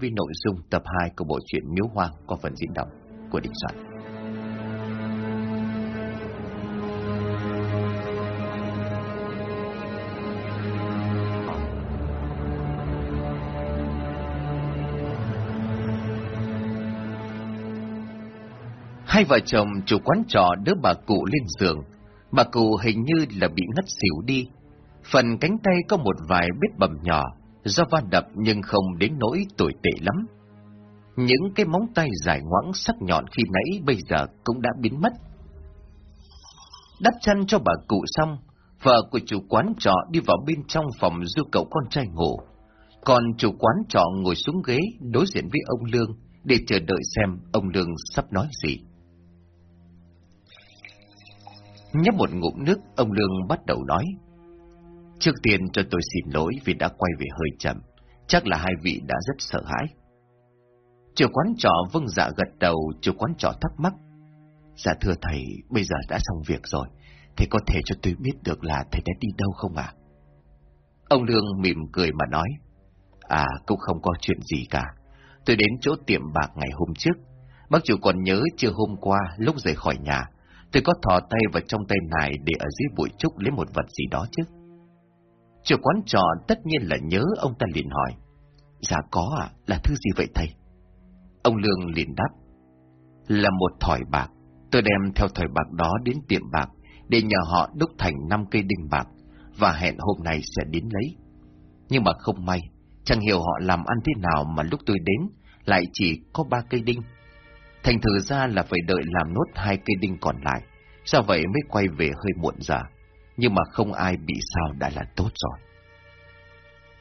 với nội dung tập 2 của bộ truyện Miếu Hoang có phần diễn đọc của Đình Soạn. Hai vợ chồng chủ quán trọ đỡ bà cụ lên giường. Bà cụ hình như là bị ngất xỉu đi. Phần cánh tay có một vài vết bầm nhỏ, do va đập nhưng không đến nỗi tồi tệ lắm. Những cái móng tay dài ngoãng sắc nhọn khi nãy bây giờ cũng đã biến mất. Đắp chăn cho bà cụ xong, vợ của chủ quán trọ đi vào bên trong phòng du cậu con trai ngủ. Còn chủ quán trọ ngồi xuống ghế đối diện với ông Lương để chờ đợi xem ông Lương sắp nói gì. Nhấp một ngụm nước, ông Lương bắt đầu nói. Trước tiên cho tôi xin lỗi vì đã quay về hơi chậm. Chắc là hai vị đã rất sợ hãi. Chủ quán trọ vâng dạ gật đầu, chủ quán trọ thắc mắc. Dạ thưa thầy, bây giờ đã xong việc rồi. Thầy có thể cho tôi biết được là thầy đã đi đâu không ạ? Ông Lương mỉm cười mà nói. À, cũng không có chuyện gì cả. Tôi đến chỗ tiệm bạc ngày hôm trước. Bác chủ còn nhớ chưa hôm qua lúc rời khỏi nhà. Tôi có thò tay vào trong tay này để ở dưới bụi trúc lấy một vật gì đó chứ. Chủ quán trò tất nhiên là nhớ ông ta liền hỏi. Dạ có à, là thứ gì vậy thầy? Ông Lương liền đáp. Là một thỏi bạc. Tôi đem theo thỏi bạc đó đến tiệm bạc để nhờ họ đúc thành năm cây đinh bạc và hẹn hôm nay sẽ đến lấy. Nhưng mà không may, chẳng hiểu họ làm ăn thế nào mà lúc tôi đến lại chỉ có ba cây đinh. Thành thử ra là phải đợi làm nốt hai cây đinh còn lại, sao vậy mới quay về hơi muộn giờ nhưng mà không ai bị sao đã là tốt rồi.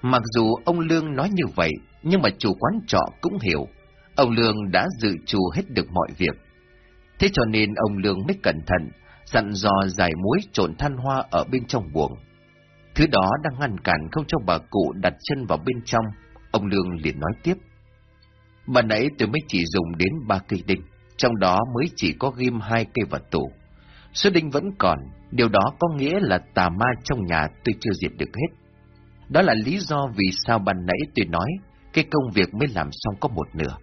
Mặc dù ông Lương nói như vậy, nhưng mà chủ quán trọ cũng hiểu, ông Lương đã dự trù hết được mọi việc. Thế cho nên ông Lương mới cẩn thận, dặn dò giải muối trộn than hoa ở bên trong buồng. Thứ đó đang ngăn cản không cho bà cụ đặt chân vào bên trong, ông Lương liền nói tiếp. Bà nãy tôi mới chỉ dùng đến ba cây đinh, trong đó mới chỉ có ghim hai cây vật tủ. Số đinh vẫn còn, điều đó có nghĩa là tà ma trong nhà tôi chưa diệt được hết. Đó là lý do vì sao ban nãy tôi nói cái công việc mới làm xong có một nửa.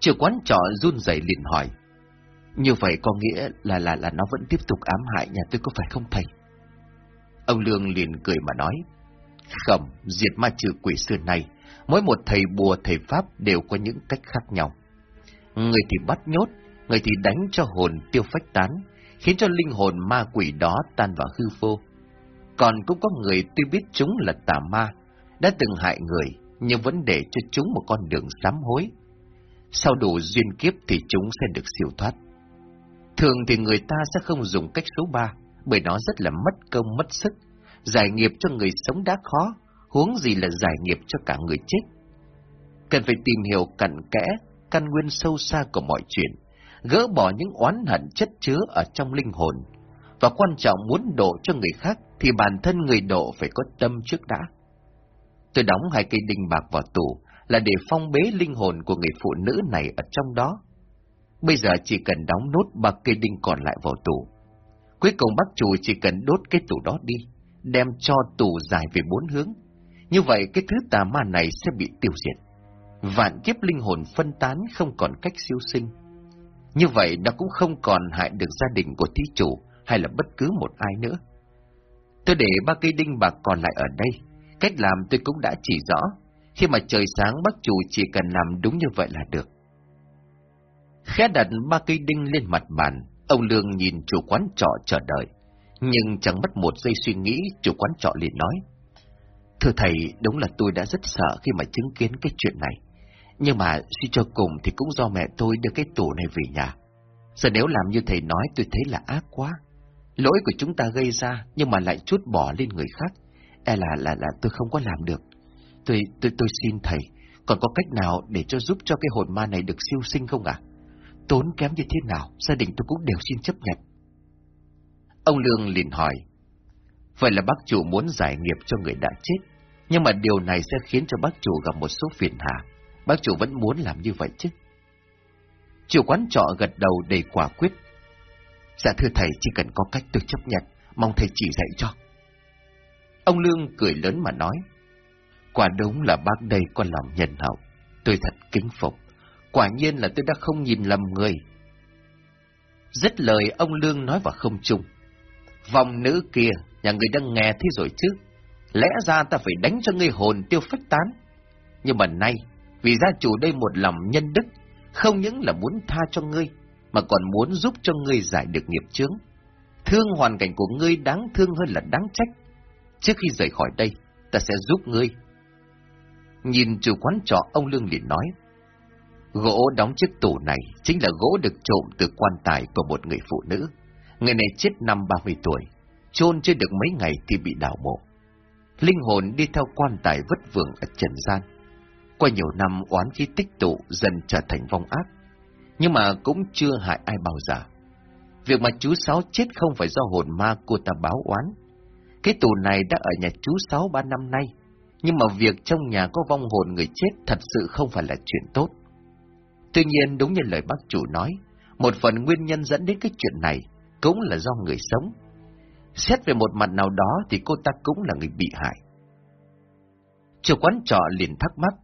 Chủ quán trọ run rẩy liền hỏi. Như vậy có nghĩa là là là nó vẫn tiếp tục ám hại nhà tôi có phải không thầy? Ông Lương liền cười mà nói. Không, diệt ma trừ quỷ xưa này, mỗi một thầy bùa thầy pháp đều có những cách khác nhau. Người thì bắt nhốt, người thì đánh cho hồn tiêu phách tán, khiến cho linh hồn ma quỷ đó tan vào hư vô. Còn cũng có người tuy biết chúng là tà ma, đã từng hại người, nhưng vẫn để cho chúng một con đường sám hối. Sau đủ duyên kiếp thì chúng sẽ được siêu thoát. Thường thì người ta sẽ không dùng cách số ba, bởi nó rất là mất công mất sức. Giải nghiệp cho người sống đã khó, huống gì là giải nghiệp cho cả người chết. Cần phải tìm hiểu cặn kẽ, căn nguyên sâu xa của mọi chuyện, gỡ bỏ những oán hận chất chứa ở trong linh hồn. Và quan trọng muốn độ cho người khác thì bản thân người độ phải có tâm trước đã. Tôi đóng hai cây đinh bạc vào tủ là để phong bế linh hồn của người phụ nữ này ở trong đó. Bây giờ chỉ cần đóng nốt ba cây đinh còn lại vào tủ. Cuối cùng bác chủ chỉ cần đốt cái tủ đó đi, đem cho tủ dài về bốn hướng. Như vậy cái thứ tà ma này sẽ bị tiêu diệt. Vạn kiếp linh hồn phân tán không còn cách siêu sinh như vậy nó cũng không còn hại được gia đình của thí chủ hay là bất cứ một ai nữa. Tôi để ba cây đinh bạc còn lại ở đây. Cách làm tôi cũng đã chỉ rõ. Khi mà trời sáng bác chủ chỉ cần làm đúng như vậy là được. Khẽ đặt ba cây đinh lên mặt bàn, ông Lương nhìn chủ quán trọ chờ đợi. Nhưng chẳng mất một giây suy nghĩ, chủ quán trọ liền nói. Thưa thầy, đúng là tôi đã rất sợ khi mà chứng kiến cái chuyện này. Nhưng mà suy cho cùng thì cũng do mẹ tôi đưa cái tủ này về nhà. Giờ nếu làm như thầy nói tôi thấy là ác quá. Lỗi của chúng ta gây ra nhưng mà lại chút bỏ lên người khác. E là là là tôi không có làm được. Tôi tôi tôi xin thầy, còn có cách nào để cho giúp cho cái hồn ma này được siêu sinh không ạ? Tốn kém như thế nào, gia đình tôi cũng đều xin chấp nhận. Ông Lương liền hỏi, vậy là bác chủ muốn giải nghiệp cho người đã chết, nhưng mà điều này sẽ khiến cho bác chủ gặp một số phiền hà. Bác chủ vẫn muốn làm như vậy chứ. Chủ quán trọ gật đầu đầy quả quyết. Dạ thưa thầy, chỉ cần có cách tôi chấp nhận, mong thầy chỉ dạy cho. Ông Lương cười lớn mà nói. Quả đúng là bác đây có lòng nhân hậu. Tôi thật kính phục. Quả nhiên là tôi đã không nhìn lầm người. Dứt lời ông Lương nói vào không trung. Vòng nữ kia, nhà người đang nghe thế rồi chứ. Lẽ ra ta phải đánh cho ngươi hồn tiêu phách tán. Nhưng mà nay, vì gia chủ đây một lòng nhân đức, không những là muốn tha cho ngươi, mà còn muốn giúp cho ngươi giải được nghiệp chướng. Thương hoàn cảnh của ngươi đáng thương hơn là đáng trách. Trước khi rời khỏi đây, ta sẽ giúp ngươi. Nhìn chủ quán trọ, ông Lương liền nói. Gỗ đóng chiếc tủ này chính là gỗ được trộm từ quan tài của một người phụ nữ. Người này chết năm 30 tuổi, chôn chưa được mấy ngày thì bị đào mộ. Linh hồn đi theo quan tài vất vưởng ở trần gian. Qua nhiều năm oán khí tích tụ dần trở thành vong ác, nhưng mà cũng chưa hại ai bao giờ. Việc mà chú Sáu chết không phải do hồn ma cô ta báo oán. Cái tù này đã ở nhà chú Sáu ba năm nay, nhưng mà việc trong nhà có vong hồn người chết thật sự không phải là chuyện tốt. Tuy nhiên đúng như lời bác chủ nói, một phần nguyên nhân dẫn đến cái chuyện này cũng là do người sống. Xét về một mặt nào đó thì cô ta cũng là người bị hại. Chủ quán trọ liền thắc mắc,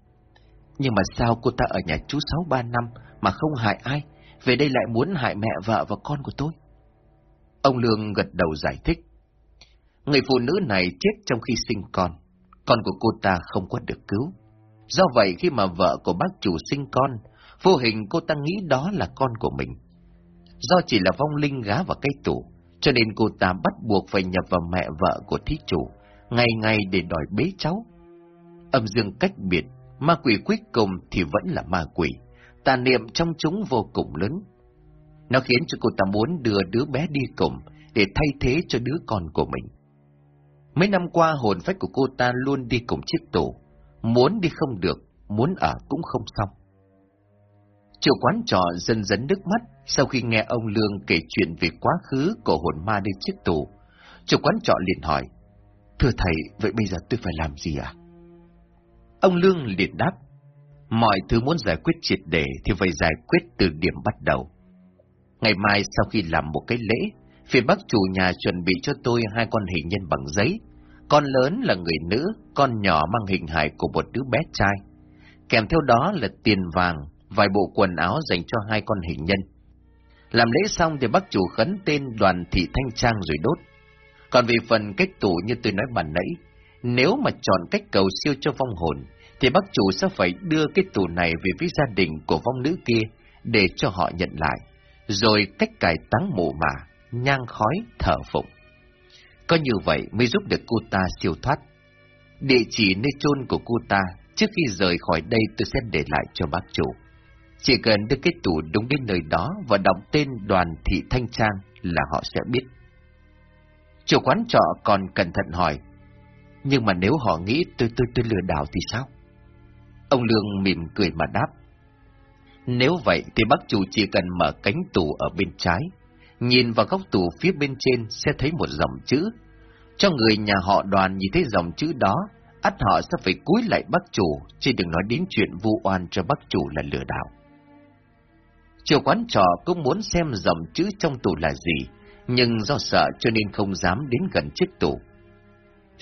nhưng mà sao cô ta ở nhà chú Sáu ba năm mà không hại ai, về đây lại muốn hại mẹ vợ và con của tôi? Ông Lương gật đầu giải thích. Người phụ nữ này chết trong khi sinh con, con của cô ta không có được cứu. Do vậy khi mà vợ của bác chủ sinh con, vô hình cô ta nghĩ đó là con của mình. Do chỉ là vong linh gá vào cây tủ, cho nên cô ta bắt buộc phải nhập vào mẹ vợ của thí chủ, ngày ngày để đòi bế cháu. Âm dương cách biệt, ma quỷ cuối cùng thì vẫn là ma quỷ, tà niệm trong chúng vô cùng lớn. Nó khiến cho cô ta muốn đưa đứa bé đi cùng để thay thế cho đứa con của mình. Mấy năm qua hồn phách của cô ta luôn đi cùng chiếc tủ, muốn đi không được, muốn ở cũng không xong. Chủ quán trọ dần dần nước mắt sau khi nghe ông Lương kể chuyện về quá khứ của hồn ma đi chiếc tù. Chủ quán trọ liền hỏi, Thưa thầy, vậy bây giờ tôi phải làm gì à? Ông Lương liền đáp, mọi thứ muốn giải quyết triệt để thì phải giải quyết từ điểm bắt đầu. Ngày mai sau khi làm một cái lễ, phía bác chủ nhà chuẩn bị cho tôi hai con hình nhân bằng giấy. Con lớn là người nữ, con nhỏ mang hình hài của một đứa bé trai. Kèm theo đó là tiền vàng, vài bộ quần áo dành cho hai con hình nhân. Làm lễ xong thì bác chủ khấn tên đoàn thị thanh trang rồi đốt. Còn về phần cách tủ như tôi nói bàn nãy, nếu mà chọn cách cầu siêu cho vong hồn, thì bác chủ sẽ phải đưa cái tù này về với gia đình của vong nữ kia để cho họ nhận lại, rồi cách cải táng mộ mà, nhang khói, thở phụng. Có như vậy mới giúp được cô ta siêu thoát. Địa chỉ nơi chôn của cô ta, trước khi rời khỏi đây tôi sẽ để lại cho bác chủ. Chỉ cần đưa cái tủ đúng đến nơi đó và đọc tên đoàn thị thanh trang là họ sẽ biết. Chủ quán trọ còn cẩn thận hỏi, nhưng mà nếu họ nghĩ tôi tôi tôi lừa đảo thì sao? Ông Lương mỉm cười mà đáp. Nếu vậy thì bác chủ chỉ cần mở cánh tủ ở bên trái, nhìn vào góc tủ phía bên trên sẽ thấy một dòng chữ. Cho người nhà họ đoàn nhìn thấy dòng chữ đó, ắt họ sẽ phải cúi lại bác chủ, chứ đừng nói đến chuyện vu oan cho bác chủ là lừa đảo. Chiều quán trọ cũng muốn xem dòng chữ trong tủ là gì, nhưng do sợ cho nên không dám đến gần chiếc tủ.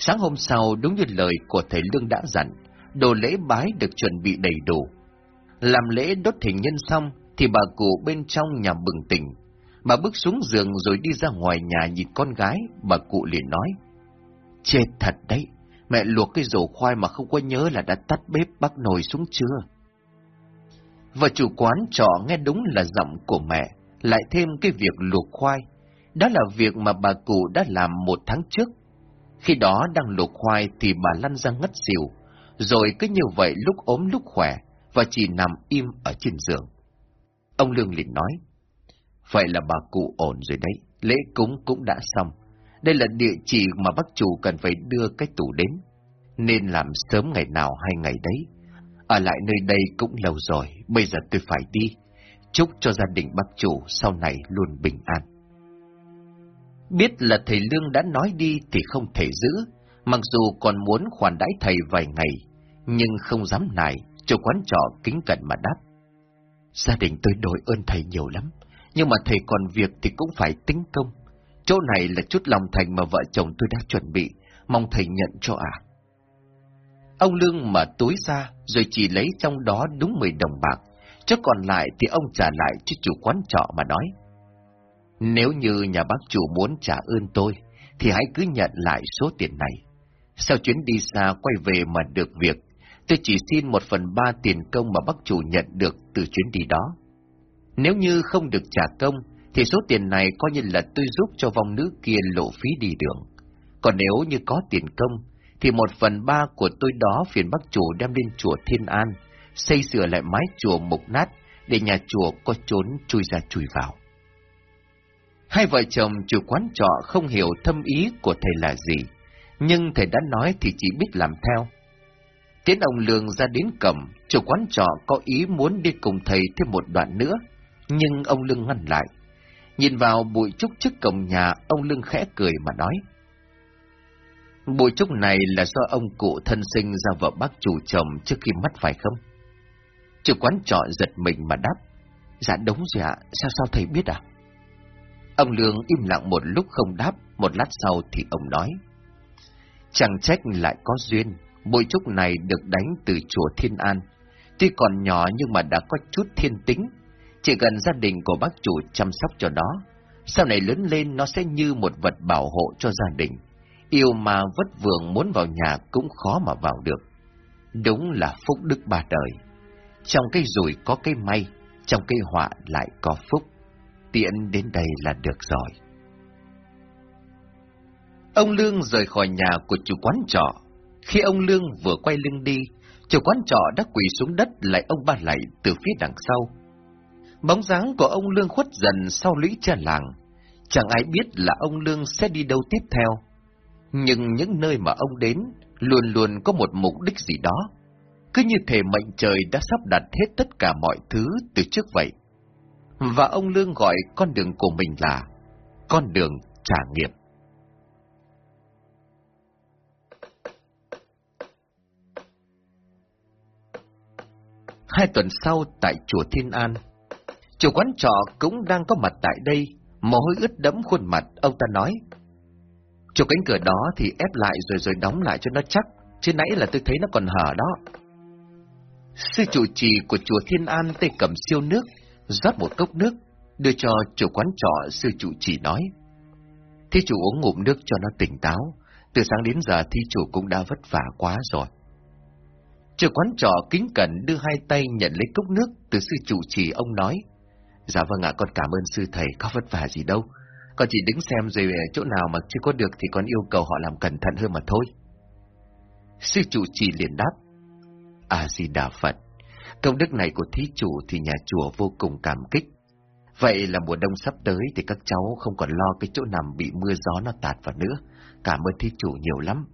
Sáng hôm sau, đúng như lời của thầy Lương đã dặn, đồ lễ bái được chuẩn bị đầy đủ. Làm lễ đốt hình nhân xong, thì bà cụ bên trong nhà bừng tỉnh. Bà bước xuống giường rồi đi ra ngoài nhà nhìn con gái, bà cụ liền nói. Chết thật đấy, mẹ luộc cái rổ khoai mà không có nhớ là đã tắt bếp bắt nồi xuống chưa? Và chủ quán trọ nghe đúng là giọng của mẹ, lại thêm cái việc luộc khoai. Đó là việc mà bà cụ đã làm một tháng trước. Khi đó đang luộc khoai thì bà lăn ra ngất xỉu, rồi cứ như vậy lúc ốm lúc khỏe, và chỉ nằm im ở trên giường. Ông Lương liền nói, vậy là bà cụ ổn rồi đấy, lễ cúng cũng đã xong. Đây là địa chỉ mà bác chủ cần phải đưa cái tủ đến, nên làm sớm ngày nào hay ngày đấy ở lại nơi đây cũng lâu rồi, bây giờ tôi phải đi. Chúc cho gia đình bác chủ sau này luôn bình an. Biết là thầy Lương đã nói đi thì không thể giữ, mặc dù còn muốn khoản đãi thầy vài ngày, nhưng không dám nài, cho quán trọ kính cẩn mà đáp. Gia đình tôi đổi ơn thầy nhiều lắm, nhưng mà thầy còn việc thì cũng phải tính công. Chỗ này là chút lòng thành mà vợ chồng tôi đã chuẩn bị, mong thầy nhận cho à. Ông Lương mở túi ra, rồi chỉ lấy trong đó đúng 10 đồng bạc, chứ còn lại thì ông trả lại cho chủ quán trọ mà nói. Nếu như nhà bác chủ muốn trả ơn tôi, thì hãy cứ nhận lại số tiền này. Sau chuyến đi xa quay về mà được việc, tôi chỉ xin một phần ba tiền công mà bác chủ nhận được từ chuyến đi đó. Nếu như không được trả công, thì số tiền này coi như là tôi giúp cho vong nữ kia lộ phí đi đường. Còn nếu như có tiền công, thì một phần ba của tôi đó phiền bác chủ đem lên chùa Thiên An, xây sửa lại mái chùa mục nát, để nhà chùa có trốn chui ra chui vào. Hai vợ chồng chủ quán trọ không hiểu thâm ý của thầy là gì, nhưng thầy đã nói thì chỉ biết làm theo. Tiến ông Lương ra đến cầm, chủ quán trọ có ý muốn đi cùng thầy thêm một đoạn nữa, nhưng ông Lương ngăn lại. Nhìn vào bụi trúc trước cổng nhà, ông Lương khẽ cười mà nói. Bụi trúc này là do ông cụ thân sinh ra vợ bác chủ chồng trước khi mất phải không? Chủ quán trọ giật mình mà đáp. Dạ đúng rồi ạ, sao sao thầy biết à? Ông Lương im lặng một lúc không đáp, một lát sau thì ông nói. Chẳng trách lại có duyên, bụi trúc này được đánh từ chùa Thiên An. Tuy còn nhỏ nhưng mà đã có chút thiên tính, chỉ cần gia đình của bác chủ chăm sóc cho nó. Sau này lớn lên nó sẽ như một vật bảo hộ cho gia đình. Yêu mà vất vưởng muốn vào nhà cũng khó mà vào được. Đúng là phúc đức ba đời. Trong cây rủi có cây may, trong cây họa lại có phúc. Tiện đến đây là được rồi. Ông Lương rời khỏi nhà của chủ quán trọ. Khi ông Lương vừa quay lưng đi, chủ quán trọ đã quỳ xuống đất lại ông ba lại từ phía đằng sau. Bóng dáng của ông Lương khuất dần sau lũy cha làng. Chẳng ai biết là ông Lương sẽ đi đâu tiếp theo. Nhưng những nơi mà ông đến luôn luôn có một mục đích gì đó. Cứ như thể mệnh trời đã sắp đặt hết tất cả mọi thứ từ trước vậy. Và ông Lương gọi con đường của mình là con đường trả nghiệp. Hai tuần sau tại chùa Thiên An, chủ quán trọ cũng đang có mặt tại đây, mồ hôi ướt đẫm khuôn mặt, ông ta nói. Chủ cánh cửa đó thì ép lại rồi rồi đóng lại cho nó chắc, chứ nãy là tôi thấy nó còn hở đó. Sư chủ trì của chùa Thiên An tay cầm siêu nước, rót một cốc nước, đưa cho chủ quán trọ sư chủ trì nói. Thí chủ uống ngụm nước cho nó tỉnh táo, từ sáng đến giờ thi chủ cũng đã vất vả quá rồi. Chủ quán trọ kính cẩn đưa hai tay nhận lấy cốc nước từ sư chủ trì ông nói. Dạ vâng ạ, con cảm ơn sư thầy, có vất vả gì đâu. Con chỉ đứng xem rồi chỗ nào mà chưa có được thì con yêu cầu họ làm cẩn thận hơn mà thôi. Sư chủ trì liền đáp. À gì đà Phật. Công đức này của thí chủ thì nhà chùa vô cùng cảm kích. Vậy là mùa đông sắp tới thì các cháu không còn lo cái chỗ nằm bị mưa gió nó tạt vào nữa. Cảm ơn thí chủ nhiều lắm.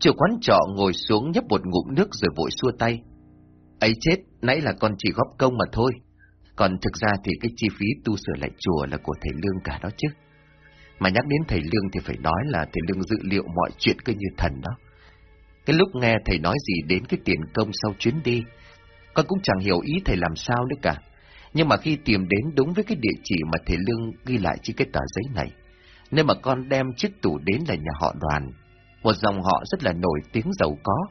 Chủ quán trọ ngồi xuống nhấp một ngụm nước rồi vội xua tay. Ấy chết, nãy là con chỉ góp công mà thôi. Còn thực ra thì cái chi phí tu sửa lại chùa là của thầy Lương cả đó chứ. Mà nhắc đến thầy Lương thì phải nói là thầy Lương dự liệu mọi chuyện cứ như thần đó. Cái lúc nghe thầy nói gì đến cái tiền công sau chuyến đi, con cũng chẳng hiểu ý thầy làm sao nữa cả. Nhưng mà khi tìm đến đúng với cái địa chỉ mà thầy Lương ghi lại trên cái tờ giấy này, nơi mà con đem chiếc tủ đến là nhà họ đoàn, một dòng họ rất là nổi tiếng giàu có.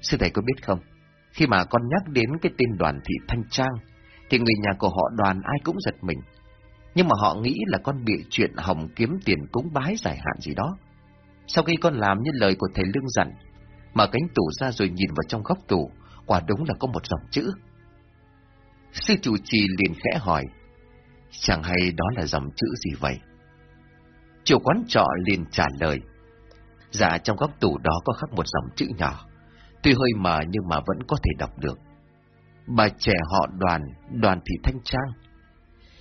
Sư thầy có biết không, khi mà con nhắc đến cái tên đoàn thị Thanh Trang, thì người nhà của họ đoàn ai cũng giật mình. Nhưng mà họ nghĩ là con bị chuyện hỏng kiếm tiền cúng bái giải hạn gì đó. Sau khi con làm như lời của thầy Lương dặn, Mở cánh tủ ra rồi nhìn vào trong góc tủ, quả đúng là có một dòng chữ. Sư chủ trì liền khẽ hỏi, chẳng hay đó là dòng chữ gì vậy? Chủ quán trọ liền trả lời, dạ trong góc tủ đó có khắc một dòng chữ nhỏ, tuy hơi mờ nhưng mà vẫn có thể đọc được. Bà trẻ họ đoàn, đoàn thị thanh trang.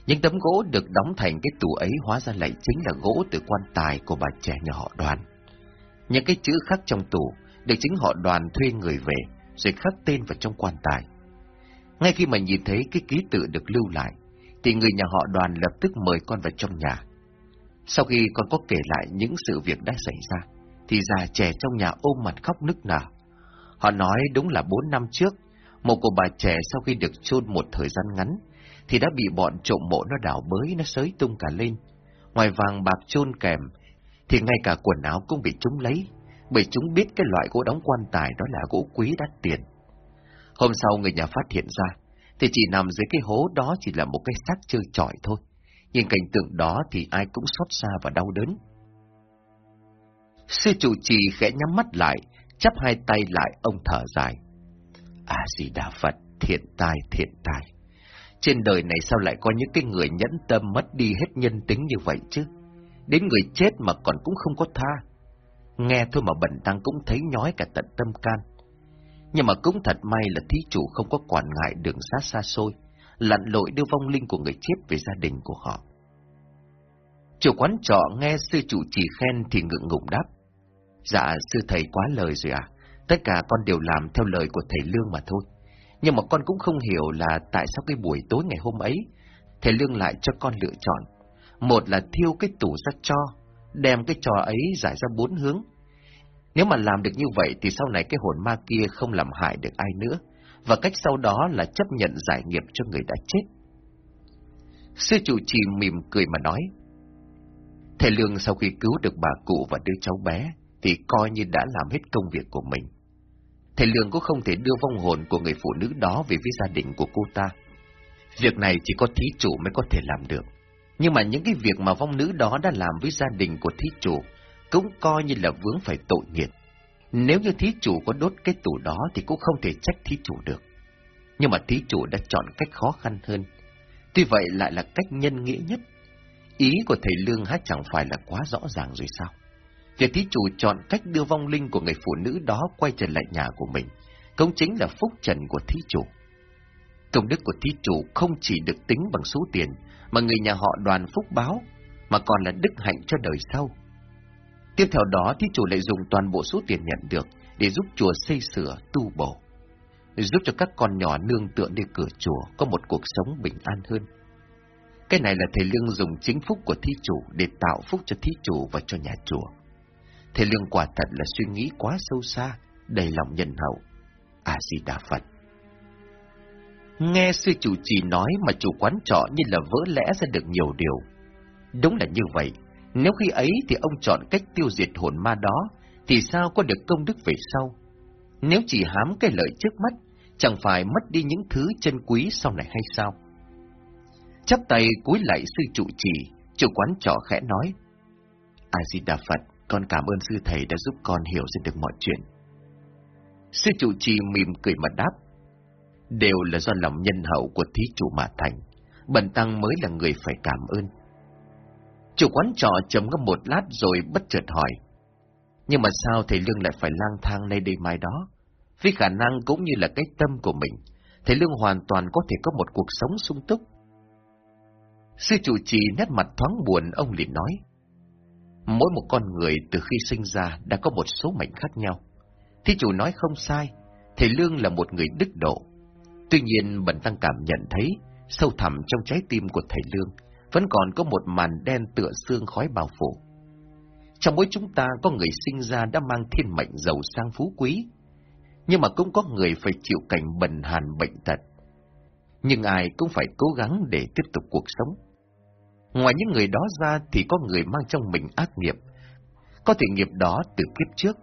Những tấm gỗ được đóng thành cái tủ ấy hóa ra lại chính là gỗ từ quan tài của bà trẻ nhà họ đoàn. Những cái chữ khắc trong tủ được chính họ đoàn thuê người về, rồi khắc tên vào trong quan tài. Ngay khi mà nhìn thấy cái ký tự được lưu lại, thì người nhà họ đoàn lập tức mời con vào trong nhà. Sau khi con có kể lại những sự việc đã xảy ra, thì già trẻ trong nhà ôm mặt khóc nức nở. Họ nói đúng là bốn năm trước, một cô bà trẻ sau khi được chôn một thời gian ngắn, thì đã bị bọn trộm mộ nó đảo bới, nó sới tung cả lên. Ngoài vàng bạc chôn kèm, thì ngay cả quần áo cũng bị chúng lấy, bởi chúng biết cái loại gỗ đóng quan tài đó là gỗ quý đắt tiền. Hôm sau người nhà phát hiện ra, thì chỉ nằm dưới cái hố đó chỉ là một cái xác chơi trọi thôi. Nhìn cảnh tượng đó thì ai cũng xót xa và đau đớn. Sư chủ trì khẽ nhắm mắt lại, chắp hai tay lại ông thở dài. À gì đà Phật, thiện tai, thiện tai. Trên đời này sao lại có những cái người nhẫn tâm mất đi hết nhân tính như vậy chứ? Đến người chết mà còn cũng không có tha. Nghe thôi mà bẩn tăng cũng thấy nhói cả tận tâm can. Nhưng mà cũng thật may là thí chủ không có quản ngại đường xa xa xôi, lặn lội đưa vong linh của người chết về gia đình của họ. Chủ quán trọ nghe sư chủ chỉ khen thì ngượng ngùng đáp. Dạ, sư thầy quá lời rồi à, tất cả con đều làm theo lời của thầy Lương mà thôi. Nhưng mà con cũng không hiểu là tại sao cái buổi tối ngày hôm ấy, thầy Lương lại cho con lựa chọn. Một là thiêu cái tủ ra cho, đem cái trò ấy giải ra bốn hướng. Nếu mà làm được như vậy thì sau này cái hồn ma kia không làm hại được ai nữa, và cách sau đó là chấp nhận giải nghiệp cho người đã chết. Sư chủ trì mỉm cười mà nói, Thầy Lương sau khi cứu được bà cụ và đứa cháu bé, thì coi như đã làm hết công việc của mình. Thầy Lương cũng không thể đưa vong hồn của người phụ nữ đó về với gia đình của cô ta. Việc này chỉ có thí chủ mới có thể làm được. Nhưng mà những cái việc mà vong nữ đó đã làm với gia đình của thí chủ cũng coi như là vướng phải tội nghiệp. Nếu như thí chủ có đốt cái tủ đó thì cũng không thể trách thí chủ được. Nhưng mà thí chủ đã chọn cách khó khăn hơn. Tuy vậy lại là cách nhân nghĩa nhất. Ý của thầy Lương hát chẳng phải là quá rõ ràng rồi sao? Việc thí chủ chọn cách đưa vong linh của người phụ nữ đó quay trở lại nhà của mình, cũng chính là phúc trần của thí chủ. Công đức của thí chủ không chỉ được tính bằng số tiền, mà người nhà họ đoàn phúc báo, mà còn là đức hạnh cho đời sau. Tiếp theo đó, thí chủ lại dùng toàn bộ số tiền nhận được để giúp chùa xây sửa, tu bổ, giúp cho các con nhỏ nương tựa nơi cửa chùa có một cuộc sống bình an hơn. Cái này là thầy Lương dùng chính phúc của thí chủ để tạo phúc cho thí chủ và cho nhà chùa. Thầy Lương quả thật là suy nghĩ quá sâu xa, đầy lòng nhân hậu. A-di-đà Phật. Nghe sư chủ trì nói mà chủ quán trọ như là vỡ lẽ ra được nhiều điều. Đúng là như vậy, nếu khi ấy thì ông chọn cách tiêu diệt hồn ma đó, thì sao có được công đức về sau? Nếu chỉ hám cái lợi trước mắt, chẳng phải mất đi những thứ chân quý sau này hay sao? Chắp tay cúi lại sư trụ trì, chủ quán trọ khẽ nói. A-di-đà Phật, con cảm ơn sư thầy đã giúp con hiểu ra được mọi chuyện. Sư trụ trì mỉm cười mà đáp. Đều là do lòng nhân hậu của thí chủ mà thành. Bần tăng mới là người phải cảm ơn. Chủ quán trọ trầm ngâm một lát rồi bất chợt hỏi. Nhưng mà sao thầy Lương lại phải lang thang nay đây mai đó? Vì khả năng cũng như là cái tâm của mình, thầy Lương hoàn toàn có thể có một cuộc sống sung túc. Sư chủ trì nét mặt thoáng buồn, ông liền nói. Mỗi một con người từ khi sinh ra đã có một số mệnh khác nhau. Thí chủ nói không sai, thầy Lương là một người đức độ. Tuy nhiên, Bần Tăng cảm nhận thấy, sâu thẳm trong trái tim của thầy Lương, vẫn còn có một màn đen tựa xương khói bao phủ. Trong mỗi chúng ta có người sinh ra đã mang thiên mệnh giàu sang phú quý, nhưng mà cũng có người phải chịu cảnh bần hàn bệnh tật. Nhưng ai cũng phải cố gắng để tiếp tục cuộc sống. Ngoài những người đó ra thì có người mang trong mình ác nghiệp. Có thể nghiệp đó từ kiếp trước,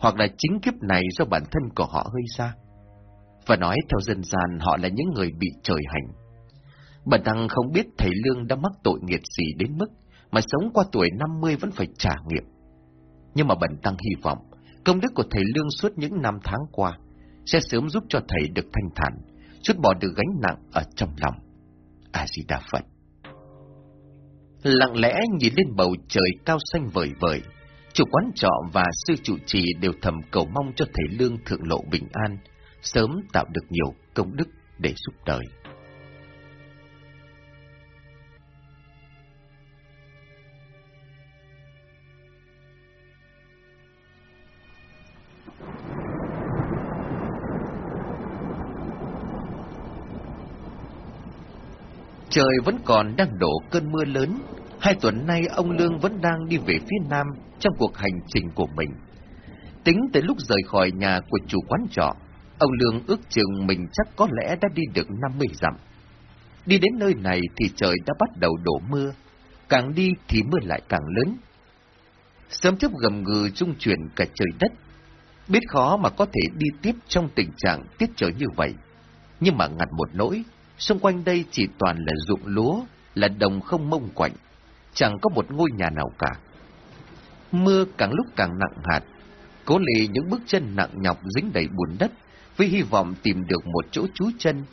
hoặc là chính kiếp này do bản thân của họ gây ra. Và nói theo dân gian họ là những người bị trời hành. Bần tăng không biết thầy Lương đã mắc tội nghiệp gì đến mức mà sống qua tuổi 50 vẫn phải trả nghiệp. Nhưng mà bần tăng hy vọng công đức của thầy Lương suốt những năm tháng qua sẽ sớm giúp cho thầy được thanh thản, chút bỏ được gánh nặng ở trong lòng. A-di-đà Phật Lặng lẽ nhìn lên bầu trời cao xanh vời vời, chủ quán trọ và sư trụ trì đều thầm cầu mong cho thầy Lương thượng lộ bình an, sớm tạo được nhiều công đức để giúp đời. Trời vẫn còn đang đổ cơn mưa lớn. Hai tuần nay ông Lương vẫn đang đi về phía Nam trong cuộc hành trình của mình. Tính tới lúc rời khỏi nhà của chủ quán trọ, ông Lương ước chừng mình chắc có lẽ đã đi được 50 dặm. Đi đến nơi này thì trời đã bắt đầu đổ mưa, càng đi thì mưa lại càng lớn. Sớm chấp gầm gừ trung chuyển cả trời đất. Biết khó mà có thể đi tiếp trong tình trạng tiết trời như vậy. Nhưng mà ngặt một nỗi, xung quanh đây chỉ toàn là ruộng lúa, là đồng không mông quạnh. Chẳng có một ngôi nhà nào cả. Mưa càng lúc càng nặng hạt, cố lì những bước chân nặng nhọc dính đầy bùn đất, với hy vọng tìm được một chỗ trú chân.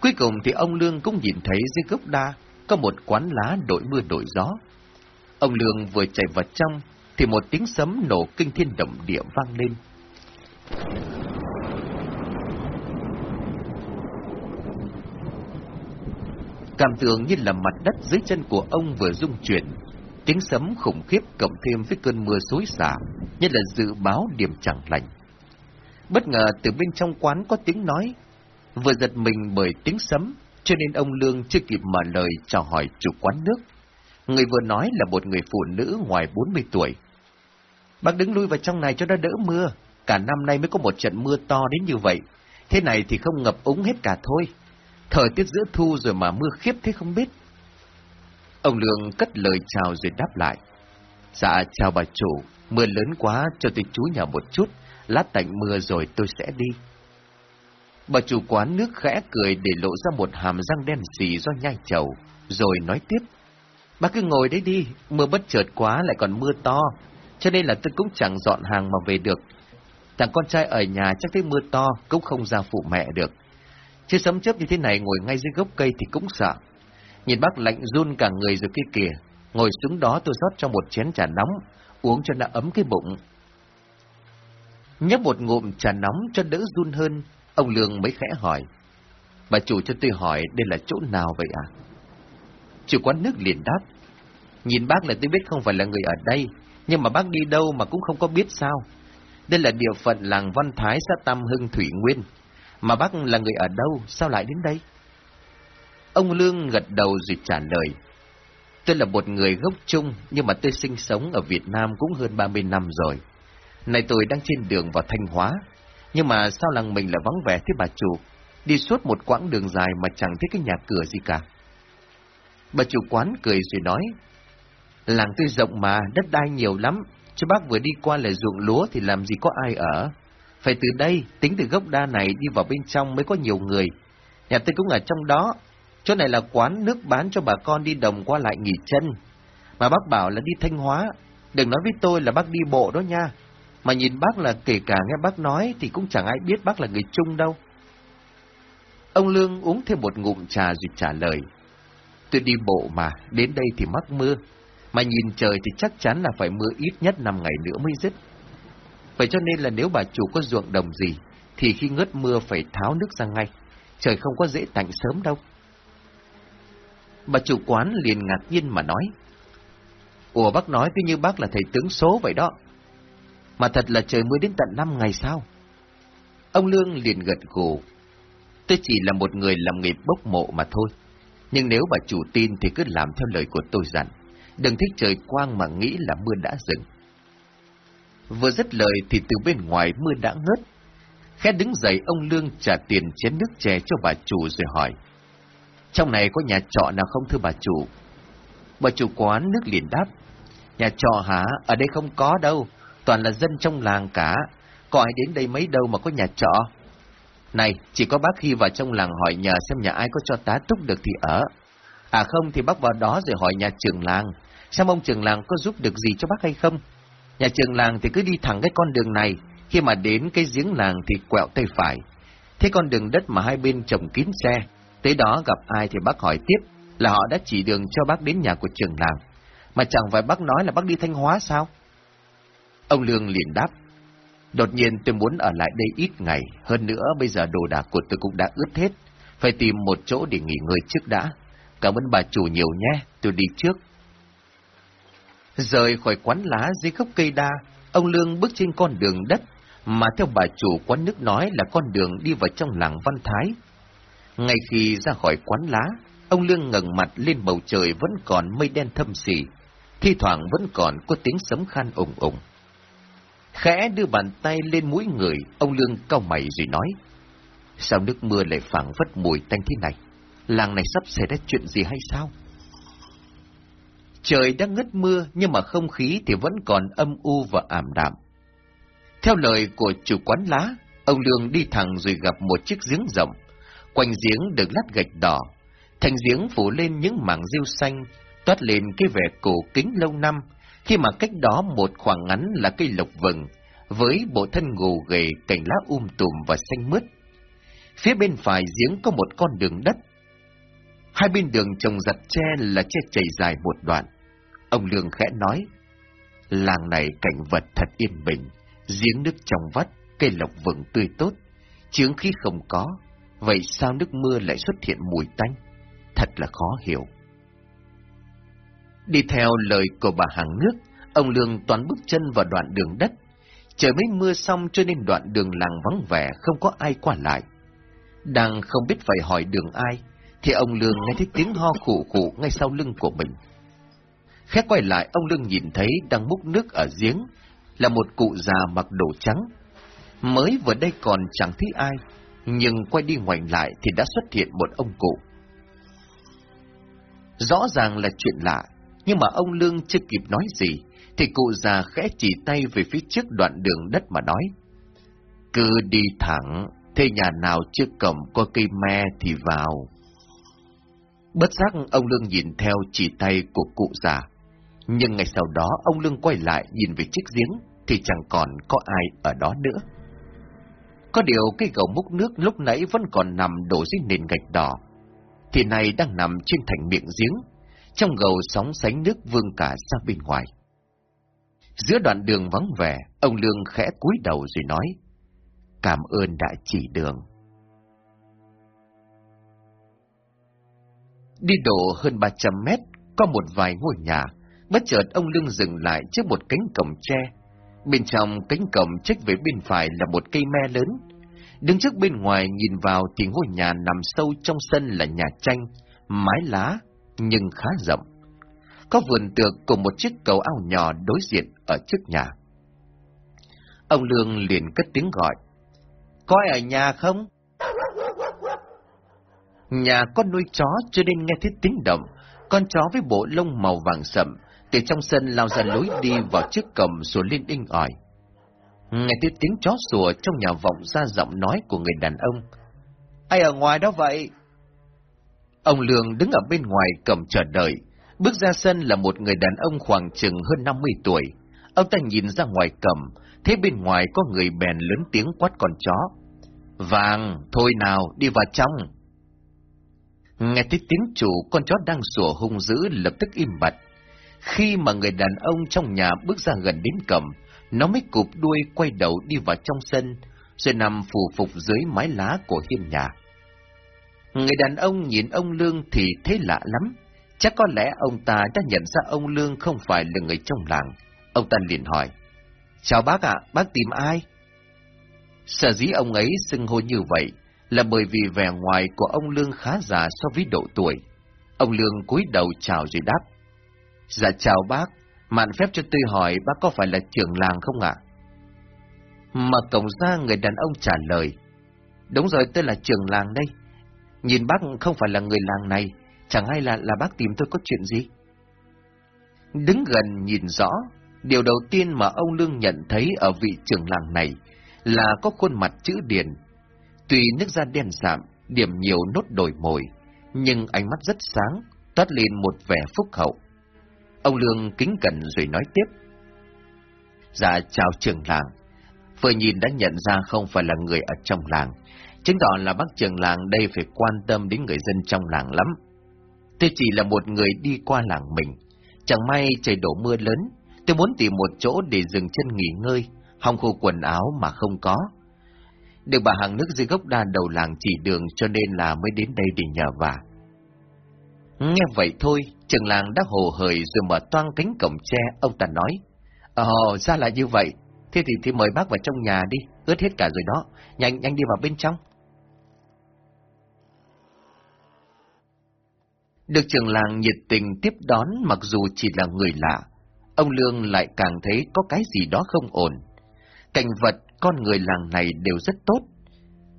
Cuối cùng thì ông Lương cũng nhìn thấy dưới gốc đa có một quán lá đổi mưa đổi gió. Ông Lương vừa chạy vào trong, thì một tiếng sấm nổ kinh thiên động địa vang lên. Cảm tưởng như là mặt đất dưới chân của ông vừa rung chuyển, tiếng sấm khủng khiếp cộng thêm với cơn mưa xối xả, như là dự báo điểm chẳng lành. Bất ngờ từ bên trong quán có tiếng nói, vừa giật mình bởi tiếng sấm, cho nên ông Lương chưa kịp mở lời chào hỏi chủ quán nước. Người vừa nói là một người phụ nữ ngoài 40 tuổi. Bác đứng lui vào trong này cho nó đỡ mưa, cả năm nay mới có một trận mưa to đến như vậy, thế này thì không ngập úng hết cả thôi. Thời tiết giữa thu rồi mà mưa khiếp thế không biết. Ông Lương cất lời chào rồi đáp lại. Dạ chào bà chủ, mưa lớn quá cho tôi chú nhà một chút, lát tạnh mưa rồi tôi sẽ đi. Bà chủ quán nước khẽ cười để lộ ra một hàm răng đen xì do nhai chầu, rồi nói tiếp. Bà cứ ngồi đấy đi, mưa bất chợt quá lại còn mưa to, cho nên là tôi cũng chẳng dọn hàng mà về được. Thằng con trai ở nhà chắc thấy mưa to cũng không ra phụ mẹ được. Chứ sấm chớp như thế này ngồi ngay dưới gốc cây thì cũng sợ. Nhìn bác lạnh run cả người rồi kia kìa, ngồi xuống đó tôi rót cho một chén trà nóng, uống cho nó ấm cái bụng. Nhấp một ngụm trà nóng cho đỡ run hơn, ông Lương mới khẽ hỏi. Bà chủ cho tôi hỏi đây là chỗ nào vậy à? Chủ quán nước liền đáp. Nhìn bác là tôi biết không phải là người ở đây, nhưng mà bác đi đâu mà cũng không có biết sao. Đây là địa phận làng Văn Thái xã Tam Hưng Thủy Nguyên. Mà bác là người ở đâu, sao lại đến đây? Ông Lương gật đầu rồi trả lời. Tôi là một người gốc Trung, nhưng mà tôi sinh sống ở Việt Nam cũng hơn 30 năm rồi. Này tôi đang trên đường vào Thanh Hóa, nhưng mà sao làng mình lại vắng vẻ thế bà chủ? Đi suốt một quãng đường dài mà chẳng thấy cái nhà cửa gì cả. Bà chủ quán cười rồi nói, làng tôi rộng mà, đất đai nhiều lắm, chứ bác vừa đi qua là ruộng lúa thì làm gì có ai ở. Phải từ đây, tính từ gốc đa này đi vào bên trong mới có nhiều người. Nhà tôi cũng ở trong đó. Chỗ này là quán nước bán cho bà con đi đồng qua lại nghỉ chân. Mà bác bảo là đi Thanh Hóa. Đừng nói với tôi là bác đi bộ đó nha. Mà nhìn bác là kể cả nghe bác nói thì cũng chẳng ai biết bác là người Trung đâu. Ông Lương uống thêm một ngụm trà rồi trả lời. Tôi đi bộ mà, đến đây thì mắc mưa. Mà nhìn trời thì chắc chắn là phải mưa ít nhất 5 ngày nữa mới dứt. Vậy cho nên là nếu bà chủ có ruộng đồng gì, thì khi ngớt mưa phải tháo nước ra ngay. Trời không có dễ tạnh sớm đâu. Bà chủ quán liền ngạc nhiên mà nói. Ủa bác nói cứ như bác là thầy tướng số vậy đó. Mà thật là trời mưa đến tận 5 ngày sao? Ông Lương liền gật gù. Tôi chỉ là một người làm nghề bốc mộ mà thôi. Nhưng nếu bà chủ tin thì cứ làm theo lời của tôi dặn. Đừng thích trời quang mà nghĩ là mưa đã dừng. Vừa dứt lời thì từ bên ngoài mưa đã ngớt. Khẽ đứng dậy, ông Lương trả tiền chén nước chè cho bà chủ rồi hỏi. Trong này có nhà trọ nào không thưa bà chủ? Bà chủ quán nước liền đáp. Nhà trọ hả? Ở đây không có đâu. Toàn là dân trong làng cả. Có ai đến đây mấy đâu mà có nhà trọ? Này, chỉ có bác khi vào trong làng hỏi nhờ xem nhà ai có cho tá túc được thì ở. À không thì bác vào đó rồi hỏi nhà trưởng làng. Xem ông trưởng làng có giúp được gì cho bác hay không? Nhà trường làng thì cứ đi thẳng cái con đường này, khi mà đến cái giếng làng thì quẹo tay phải. Thế con đường đất mà hai bên trồng kín xe, tới đó gặp ai thì bác hỏi tiếp, là họ đã chỉ đường cho bác đến nhà của trường làng. Mà chẳng phải bác nói là bác đi Thanh Hóa sao? Ông Lương liền đáp, đột nhiên tôi muốn ở lại đây ít ngày, hơn nữa bây giờ đồ đạc của tôi cũng đã ướt hết, phải tìm một chỗ để nghỉ ngơi trước đã. Cảm ơn bà chủ nhiều nhé, tôi đi trước. Rời khỏi quán lá dưới gốc cây đa, ông Lương bước trên con đường đất, mà theo bà chủ quán nước nói là con đường đi vào trong làng Văn Thái. Ngay khi ra khỏi quán lá, ông Lương ngẩng mặt lên bầu trời vẫn còn mây đen thâm xỉ, thi thoảng vẫn còn có tiếng sấm khan ủng ủng. Khẽ đưa bàn tay lên mũi người, ông Lương cau mày rồi nói, sao nước mưa lại phảng vất mùi tanh thế này? Làng này sắp xảy ra chuyện gì hay sao? Trời đã ngất mưa nhưng mà không khí thì vẫn còn âm u và ảm đạm. Theo lời của chủ quán lá, ông Lương đi thẳng rồi gặp một chiếc giếng rộng. Quanh giếng được lát gạch đỏ, thành giếng phủ lên những mảng rêu xanh, toát lên cái vẻ cổ kính lâu năm, khi mà cách đó một khoảng ngắn là cây lộc vừng, với bộ thân gồ ghề cành lá um tùm và xanh mướt. Phía bên phải giếng có một con đường đất. Hai bên đường trồng giặt tre là tre chảy dài một đoạn. Ông Lương khẽ nói, làng này cảnh vật thật yên bình, giếng nước trong vắt, cây lộc vừng tươi tốt, chướng khí không có, vậy sao nước mưa lại xuất hiện mùi tanh? Thật là khó hiểu. Đi theo lời của bà hàng nước, ông Lương toán bước chân vào đoạn đường đất. Trời mới mưa xong cho nên đoạn đường làng vắng vẻ, không có ai qua lại. Đang không biết phải hỏi đường ai, thì ông Lương nghe thấy tiếng ho khủ khủ ngay sau lưng của mình. Khét quay lại, ông Lương nhìn thấy đang múc nước ở giếng, là một cụ già mặc đồ trắng. Mới vừa đây còn chẳng thấy ai, nhưng quay đi ngoảnh lại thì đã xuất hiện một ông cụ. Rõ ràng là chuyện lạ, nhưng mà ông Lương chưa kịp nói gì, thì cụ già khẽ chỉ tay về phía trước đoạn đường đất mà nói. Cứ đi thẳng, thế nhà nào chưa cầm có cây me thì vào. Bất giác ông Lương nhìn theo chỉ tay của cụ già. Nhưng ngày sau đó ông Lương quay lại nhìn về chiếc giếng thì chẳng còn có ai ở đó nữa. Có điều cái gầu múc nước lúc nãy vẫn còn nằm đổ dưới nền gạch đỏ, thì này đang nằm trên thành miệng giếng, trong gầu sóng sánh nước vương cả ra bên ngoài. Giữa đoạn đường vắng vẻ, ông Lương khẽ cúi đầu rồi nói, cảm ơn đã chỉ đường. Đi độ hơn 300 mét, có một vài ngôi nhà, bất chợt ông Lương dừng lại trước một cánh cổng tre. Bên trong cánh cổng trách về bên phải là một cây me lớn. Đứng trước bên ngoài nhìn vào thì ngôi nhà nằm sâu trong sân là nhà tranh, mái lá, nhưng khá rộng. Có vườn tược cùng một chiếc cầu ao nhỏ đối diện ở trước nhà. Ông Lương liền cất tiếng gọi. Có ai ở nhà không? Nhà có nuôi chó cho nên nghe thấy tiếng động, con chó với bộ lông màu vàng sậm, từ trong sân lao ra lối đi vào chiếc cầm sủa lên inh ỏi. Nghe thấy tiếng chó sủa trong nhà vọng ra giọng nói của người đàn ông. Ai ở ngoài đó vậy? Ông Lương đứng ở bên ngoài cầm chờ đợi. Bước ra sân là một người đàn ông khoảng chừng hơn 50 tuổi. Ông ta nhìn ra ngoài cầm, thấy bên ngoài có người bèn lớn tiếng quát con chó. Vàng, thôi nào, đi vào trong. Nghe thấy tiếng chủ, con chó đang sủa hung dữ lập tức im bặt. Khi mà người đàn ông trong nhà bước ra gần đến cầm, nó mới cụp đuôi quay đầu đi vào trong sân, rồi nằm phù phục dưới mái lá của hiên nhà. Người đàn ông nhìn ông Lương thì thấy lạ lắm. Chắc có lẽ ông ta đã nhận ra ông Lương không phải là người trong làng. Ông ta liền hỏi. Chào bác ạ, bác tìm ai? Sở dĩ ông ấy xưng hô như vậy là bởi vì vẻ ngoài của ông Lương khá già so với độ tuổi. Ông Lương cúi đầu chào rồi đáp. Dạ chào bác, mạn phép cho tôi hỏi bác có phải là trưởng làng không ạ? Mà cổng ra người đàn ông trả lời. Đúng rồi, tôi là trưởng làng đây. Nhìn bác không phải là người làng này, chẳng hay là là bác tìm tôi có chuyện gì? Đứng gần nhìn rõ, điều đầu tiên mà ông Lương nhận thấy ở vị trưởng làng này là có khuôn mặt chữ điền. Tuy nước da đen sạm, điểm nhiều nốt đổi mồi, nhưng ánh mắt rất sáng, toát lên một vẻ phúc hậu. Ông Lương kính cẩn rồi nói tiếp. Dạ chào trưởng làng. Vừa nhìn đã nhận ra không phải là người ở trong làng, chứng tỏ là bác trưởng làng đây phải quan tâm đến người dân trong làng lắm. Tôi chỉ là một người đi qua làng mình. Chẳng may trời đổ mưa lớn, tôi muốn tìm một chỗ để dừng chân nghỉ ngơi, hong khô quần áo mà không có. Được bà hàng nước dưới gốc đa đầu làng chỉ đường cho nên là mới đến đây để nhờ vả. Nghe vậy thôi, trường làng đã hồ hởi rồi mở toang cánh cổng tre, ông ta nói. Ồ, ra là như vậy. Thế thì thì mời bác vào trong nhà đi, ướt hết cả rồi đó. Nhanh, nhanh đi vào bên trong. Được trường làng nhiệt tình tiếp đón mặc dù chỉ là người lạ, ông Lương lại càng thấy có cái gì đó không ổn. Cảnh vật, con người làng này đều rất tốt.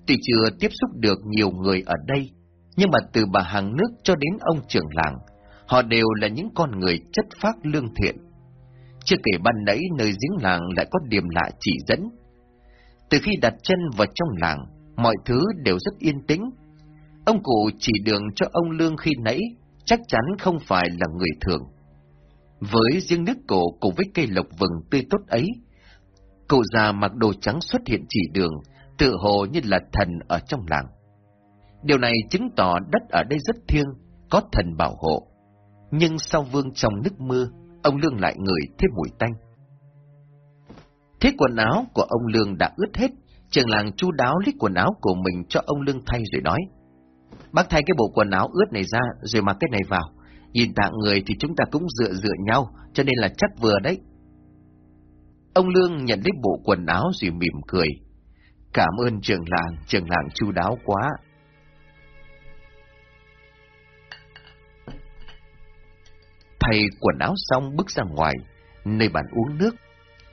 Tuy chưa tiếp xúc được nhiều người ở đây, nhưng mà từ bà hàng nước cho đến ông trưởng làng, Họ đều là những con người chất phác lương thiện. Chưa kể ban nãy nơi giếng làng lại có điểm lạ chỉ dẫn. Từ khi đặt chân vào trong làng, mọi thứ đều rất yên tĩnh. Ông cụ chỉ đường cho ông Lương khi nãy, chắc chắn không phải là người thường. Với riêng nước cổ cùng với cây lộc vừng tươi tốt ấy, cụ già mặc đồ trắng xuất hiện chỉ đường, tự hồ như là thần ở trong làng. Điều này chứng tỏ đất ở đây rất thiêng, có thần bảo hộ. Nhưng sau vương trong nước mưa, ông Lương lại ngửi thêm mùi tanh. Thế quần áo của ông Lương đã ướt hết, trường làng chu đáo lấy quần áo của mình cho ông Lương thay rồi nói. Bác thay cái bộ quần áo ướt này ra, rồi mặc cái này vào. Nhìn tạng người thì chúng ta cũng dựa dựa nhau, cho nên là chắc vừa đấy. Ông Lương nhận lấy bộ quần áo rồi mỉm cười. Cảm ơn trường làng, trường làng chu đáo quá. Thay quần áo xong bước ra ngoài, nơi bàn uống nước.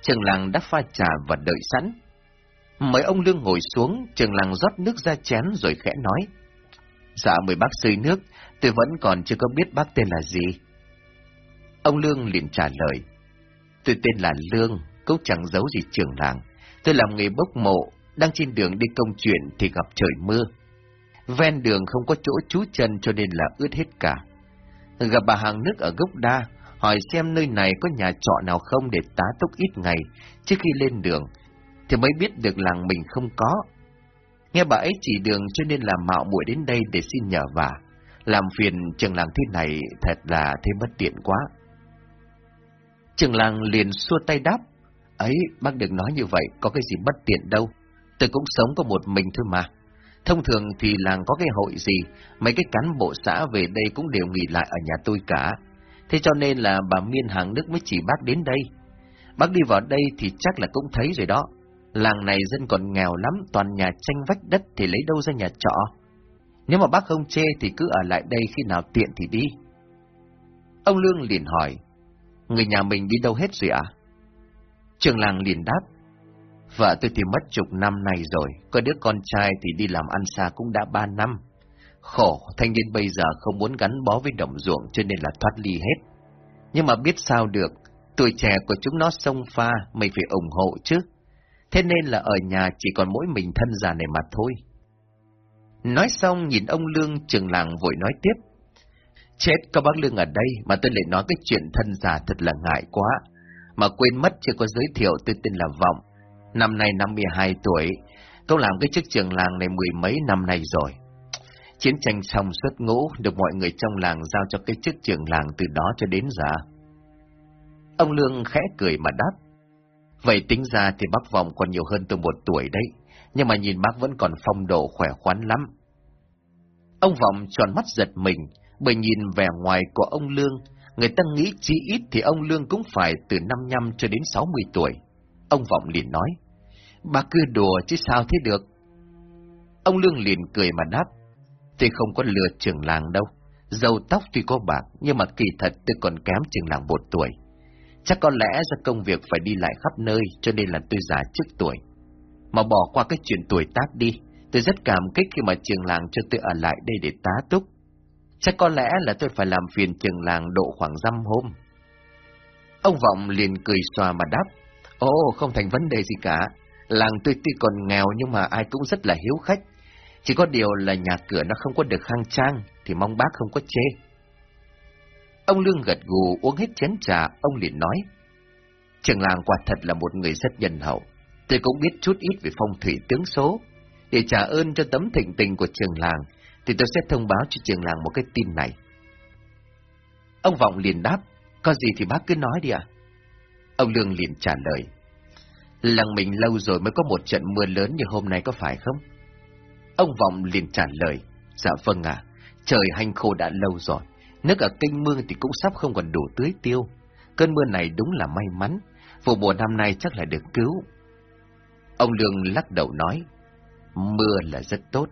Trường làng đã pha trà và đợi sẵn. mấy ông Lương ngồi xuống, trường làng rót nước ra chén rồi khẽ nói. Dạ mời bác xơi nước, tôi vẫn còn chưa có biết bác tên là gì. Ông Lương liền trả lời. Tôi tên là Lương, cũng chẳng giấu gì trường làng. Tôi làm nghề bốc mộ, đang trên đường đi công chuyện thì gặp trời mưa. Ven đường không có chỗ trú chân cho nên là ướt hết cả. Gặp bà hàng nước ở gốc đa, hỏi xem nơi này có nhà trọ nào không để tá túc ít ngày trước khi lên đường, thì mới biết được làng mình không có. Nghe bà ấy chỉ đường cho nên là mạo muội đến đây để xin nhờ vả. Làm phiền trường làng thế này thật là thêm bất tiện quá. Trường làng liền xua tay đáp. Ấy, bác đừng nói như vậy, có cái gì bất tiện đâu. Tôi cũng sống có một mình thôi mà. Thông thường thì làng có cái hội gì, mấy cái cán bộ xã về đây cũng đều nghỉ lại ở nhà tôi cả. Thế cho nên là bà Miên hàng nước mới chỉ bác đến đây. Bác đi vào đây thì chắc là cũng thấy rồi đó. Làng này dân còn nghèo lắm, toàn nhà tranh vách đất thì lấy đâu ra nhà trọ. Nếu mà bác không chê thì cứ ở lại đây khi nào tiện thì đi. Ông Lương liền hỏi, người nhà mình đi đâu hết rồi ạ? À? Trường làng liền đáp, vợ tôi thì mất chục năm này rồi, có đứa con trai thì đi làm ăn xa cũng đã ba năm. Khổ, thanh niên bây giờ không muốn gắn bó với đồng ruộng cho nên là thoát ly hết. Nhưng mà biết sao được, tuổi trẻ của chúng nó sông pha, mày phải ủng hộ chứ. Thế nên là ở nhà chỉ còn mỗi mình thân già này mà thôi. Nói xong nhìn ông Lương trường làng vội nói tiếp. Chết có bác Lương ở đây mà tôi lại nói cái chuyện thân già thật là ngại quá. Mà quên mất chưa có giới thiệu tôi tên là Vọng. Năm nay 52 tuổi, tôi làm cái chức trường làng này mười mấy năm nay rồi. Chiến tranh xong xuất ngũ được mọi người trong làng giao cho cái chức trường làng từ đó cho đến giờ. Ông Lương khẽ cười mà đáp. Vậy tính ra thì bác Vọng còn nhiều hơn tôi một tuổi đấy, nhưng mà nhìn bác vẫn còn phong độ khỏe khoắn lắm. Ông Vọng tròn mắt giật mình, bởi nhìn vẻ ngoài của ông Lương, người ta nghĩ chí ít thì ông Lương cũng phải từ 55 cho đến 60 tuổi. Ông Vọng liền nói, bác cứ đùa chứ sao thế được. Ông Lương liền cười mà đáp, tôi không có lừa trưởng làng đâu, dầu tóc tuy có bạc, nhưng mà kỳ thật tôi còn kém trưởng làng một tuổi. Chắc có lẽ do công việc phải đi lại khắp nơi cho nên là tôi già trước tuổi. Mà bỏ qua cái chuyện tuổi tác đi, tôi rất cảm kích khi mà trường làng cho tôi ở lại đây để tá túc. Chắc có lẽ là tôi phải làm phiền trường làng độ khoảng dăm hôm. Ông Vọng liền cười xòa mà đáp, Ồ, không thành vấn đề gì cả. Làng tôi tuy còn nghèo nhưng mà ai cũng rất là hiếu khách. Chỉ có điều là nhà cửa nó không có được khang trang, thì mong bác không có chê. Ông Lương gật gù uống hết chén trà, ông liền nói. Trường làng quả thật là một người rất nhân hậu. Tôi cũng biết chút ít về phong thủy tướng số. Để trả ơn cho tấm thịnh tình của trường làng, thì tôi sẽ thông báo cho trường làng một cái tin này. Ông Vọng liền đáp, có gì thì bác cứ nói đi ạ. Ông Lương liền trả lời, làng mình lâu rồi mới có một trận mưa lớn như hôm nay có phải không? Ông Vọng liền trả lời, dạ vâng ạ, trời hanh khô đã lâu rồi, nước ở kênh mương thì cũng sắp không còn đủ tưới tiêu. Cơn mưa này đúng là may mắn, vụ mùa năm nay chắc là được cứu. Ông Lương lắc đầu nói, mưa là rất tốt,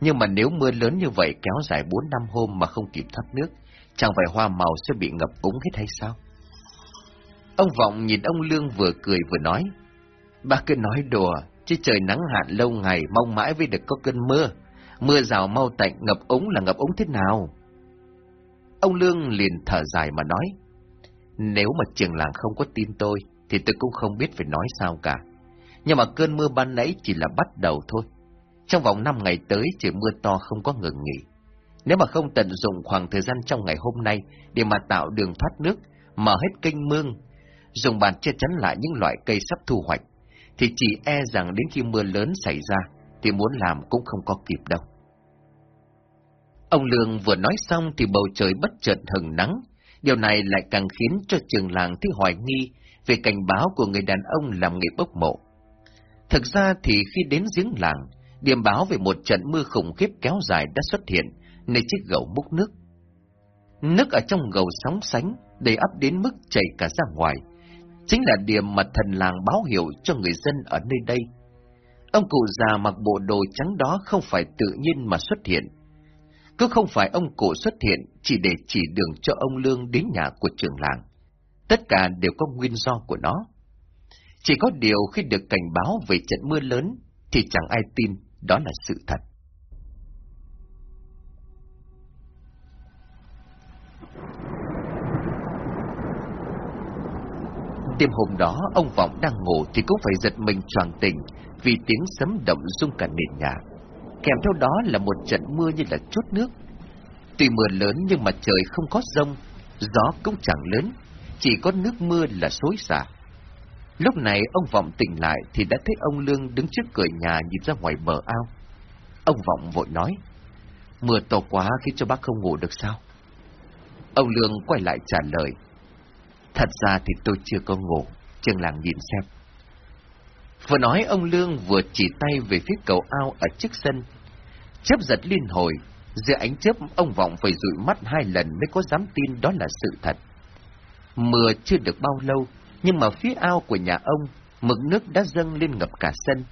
nhưng mà nếu mưa lớn như vậy kéo dài 4 năm hôm mà không kịp thoát nước, chẳng phải hoa màu sẽ bị ngập úng hết hay sao? Ông Vọng nhìn ông Lương vừa cười vừa nói, bà cứ nói đùa, chứ trời nắng hạn lâu ngày mong mãi mới được có cơn mưa. Mưa rào mau tạnh, ngập úng là ngập úng thế nào? Ông Lương liền thở dài mà nói. Nếu mà trường làng không có tin tôi, thì tôi cũng không biết phải nói sao cả. Nhưng mà cơn mưa ban nãy chỉ là bắt đầu thôi. Trong vòng 5 ngày tới trời mưa to không có ngừng nghỉ. Nếu mà không tận dụng khoảng thời gian trong ngày hôm nay để mà tạo đường thoát nước, mở hết kênh mương, dùng bàn che chắn lại những loại cây sắp thu hoạch, thì chỉ e rằng đến khi mưa lớn xảy ra, thì muốn làm cũng không có kịp đâu. Ông Lương vừa nói xong thì bầu trời bất chợt hừng nắng, điều này lại càng khiến cho trường làng thấy hoài nghi về cảnh báo của người đàn ông làm nghề bốc mộ. Thực ra thì khi đến giếng làng, điểm báo về một trận mưa khủng khiếp kéo dài đã xuất hiện, nơi chiếc gầu múc nước. Nước ở trong gầu sóng sánh, đầy ắp đến mức chảy cả ra ngoài. Chính là điểm mà thần làng báo hiệu cho người dân ở nơi đây. Ông cụ già mặc bộ đồ trắng đó không phải tự nhiên mà xuất hiện. Cứ không phải ông cụ xuất hiện chỉ để chỉ đường cho ông Lương đến nhà của trưởng làng. Tất cả đều có nguyên do của nó. Chỉ có điều khi được cảnh báo về trận mưa lớn thì chẳng ai tin đó là sự thật. Đêm hôm đó, ông Vọng đang ngủ thì cũng phải giật mình choàng tỉnh vì tiếng sấm động rung cả nền nhà. Kèm theo đó là một trận mưa như là chút nước. Tuy mưa lớn nhưng mà trời không có rông, gió cũng chẳng lớn, chỉ có nước mưa là xối xả. Lúc này ông Vọng tỉnh lại thì đã thấy ông Lương đứng trước cửa nhà nhìn ra ngoài bờ ao. Ông Vọng vội nói, mưa to quá khiến cho bác không ngủ được sao? Ông Lương quay lại trả lời, thật ra thì tôi chưa có ngủ, trường làng nhìn xem. Vừa nói ông Lương vừa chỉ tay về phía cầu ao ở trước sân. Chớp giật liên hồi, giữa ánh chớp ông Vọng phải dụi mắt hai lần mới có dám tin đó là sự thật. Mưa chưa được bao lâu, nhưng mà phía ao của nhà ông, mực nước đã dâng lên ngập cả sân.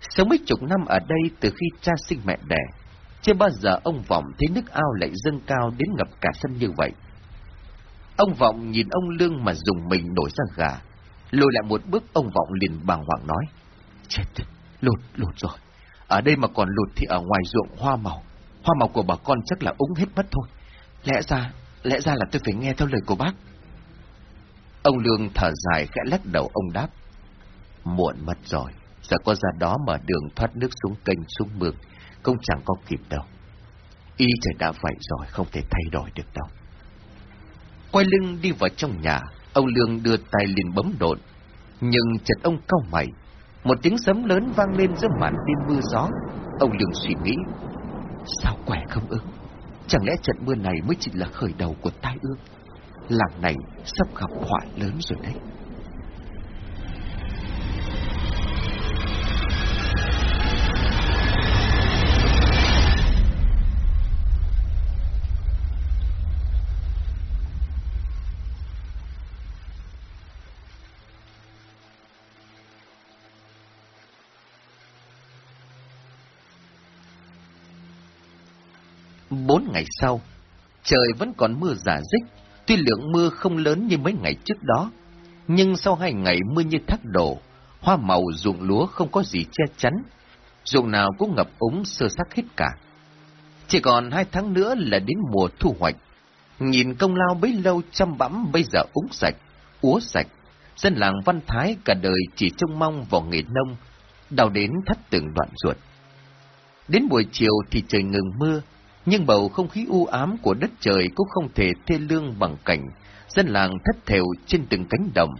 Sống mấy chục năm ở đây từ khi cha sinh mẹ đẻ, chưa bao giờ ông Vọng thấy nước ao lại dâng cao đến ngập cả sân như vậy. Ông Vọng nhìn ông Lương mà dùng mình nổi ra gà, lùi lại một bước ông Vọng liền bàng hoàng nói, chết, lụt, lụt rồi, ở đây mà còn lụt thì ở ngoài ruộng hoa màu, hoa màu của bà con chắc là úng hết mất thôi, lẽ ra, lẽ ra là tôi phải nghe theo lời của bác. Ông Lương thở dài khẽ lắc đầu ông đáp. Muộn mất rồi, giờ có ra đó mở đường thoát nước xuống kênh xuống mương, cũng chẳng có kịp đâu. Y trời đã vậy rồi, không thể thay đổi được đâu. Quay lưng đi vào trong nhà, ông Lương đưa tay liền bấm độn. Nhưng chợt ông cau mày, một tiếng sấm lớn vang lên giữa màn đêm mưa gió. Ông Lương suy nghĩ, sao quẻ không ứng? Chẳng lẽ trận mưa này mới chỉ là khởi đầu của tai ương? làng này sắp gặp họa lớn rồi đấy. Bốn ngày sau, trời vẫn còn mưa giả dích, Tuy lượng mưa không lớn như mấy ngày trước đó, nhưng sau hai ngày mưa như thác đổ, hoa màu ruộng lúa không có gì che chắn, ruộng nào cũng ngập úng sơ sắc hết cả. Chỉ còn hai tháng nữa là đến mùa thu hoạch. Nhìn công lao bấy lâu chăm bẵm bây giờ úng sạch, úa sạch, dân làng Văn Thái cả đời chỉ trông mong vào nghề nông, đào đến thắt từng đoạn ruột. Đến buổi chiều thì trời ngừng mưa, nhưng bầu không khí u ám của đất trời cũng không thể thê lương bằng cảnh, dân làng thất thểu trên từng cánh đồng.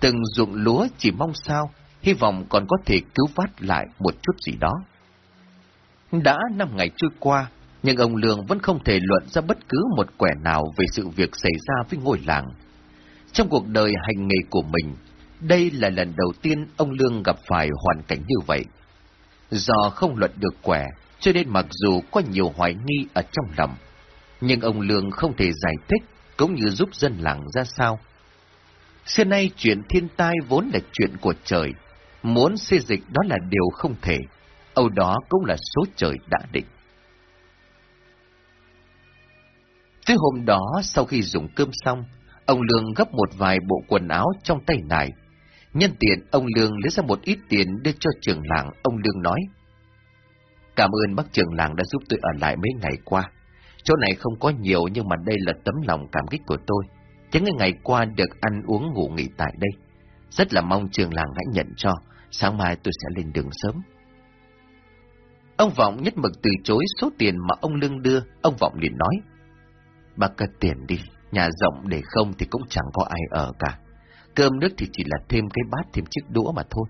Từng ruộng lúa chỉ mong sao, hy vọng còn có thể cứu vát lại một chút gì đó. Đã năm ngày trôi qua, nhưng ông Lương vẫn không thể luận ra bất cứ một quẻ nào về sự việc xảy ra với ngôi làng. Trong cuộc đời hành nghề của mình, đây là lần đầu tiên ông Lương gặp phải hoàn cảnh như vậy. Do không luận được quẻ, cho nên mặc dù có nhiều hoài nghi ở trong lòng, nhưng ông Lương không thể giải thích cũng như giúp dân làng ra sao. Xưa nay chuyện thiên tai vốn là chuyện của trời, muốn xây dịch đó là điều không thể, âu đó cũng là số trời đã định. Tới hôm đó, sau khi dùng cơm xong, ông Lương gấp một vài bộ quần áo trong tay nải. Nhân tiện, ông Lương lấy ra một ít tiền đưa cho trưởng làng, ông Lương nói. Cảm ơn bác trưởng làng đã giúp tôi ở lại mấy ngày qua. chỗ này không có nhiều nhưng mà đây là tấm lòng cảm kích của tôi. Những ngày qua được ăn uống ngủ nghỉ tại đây. Rất là mong trường làng hãy nhận cho, sáng mai tôi sẽ lên đường sớm. Ông Vọng nhất mực từ chối số tiền mà ông Lương đưa, ông Vọng liền nói. Bác cất tiền đi, nhà rộng để không thì cũng chẳng có ai ở cả. Cơm nước thì chỉ là thêm cái bát, thêm chiếc đũa mà thôi.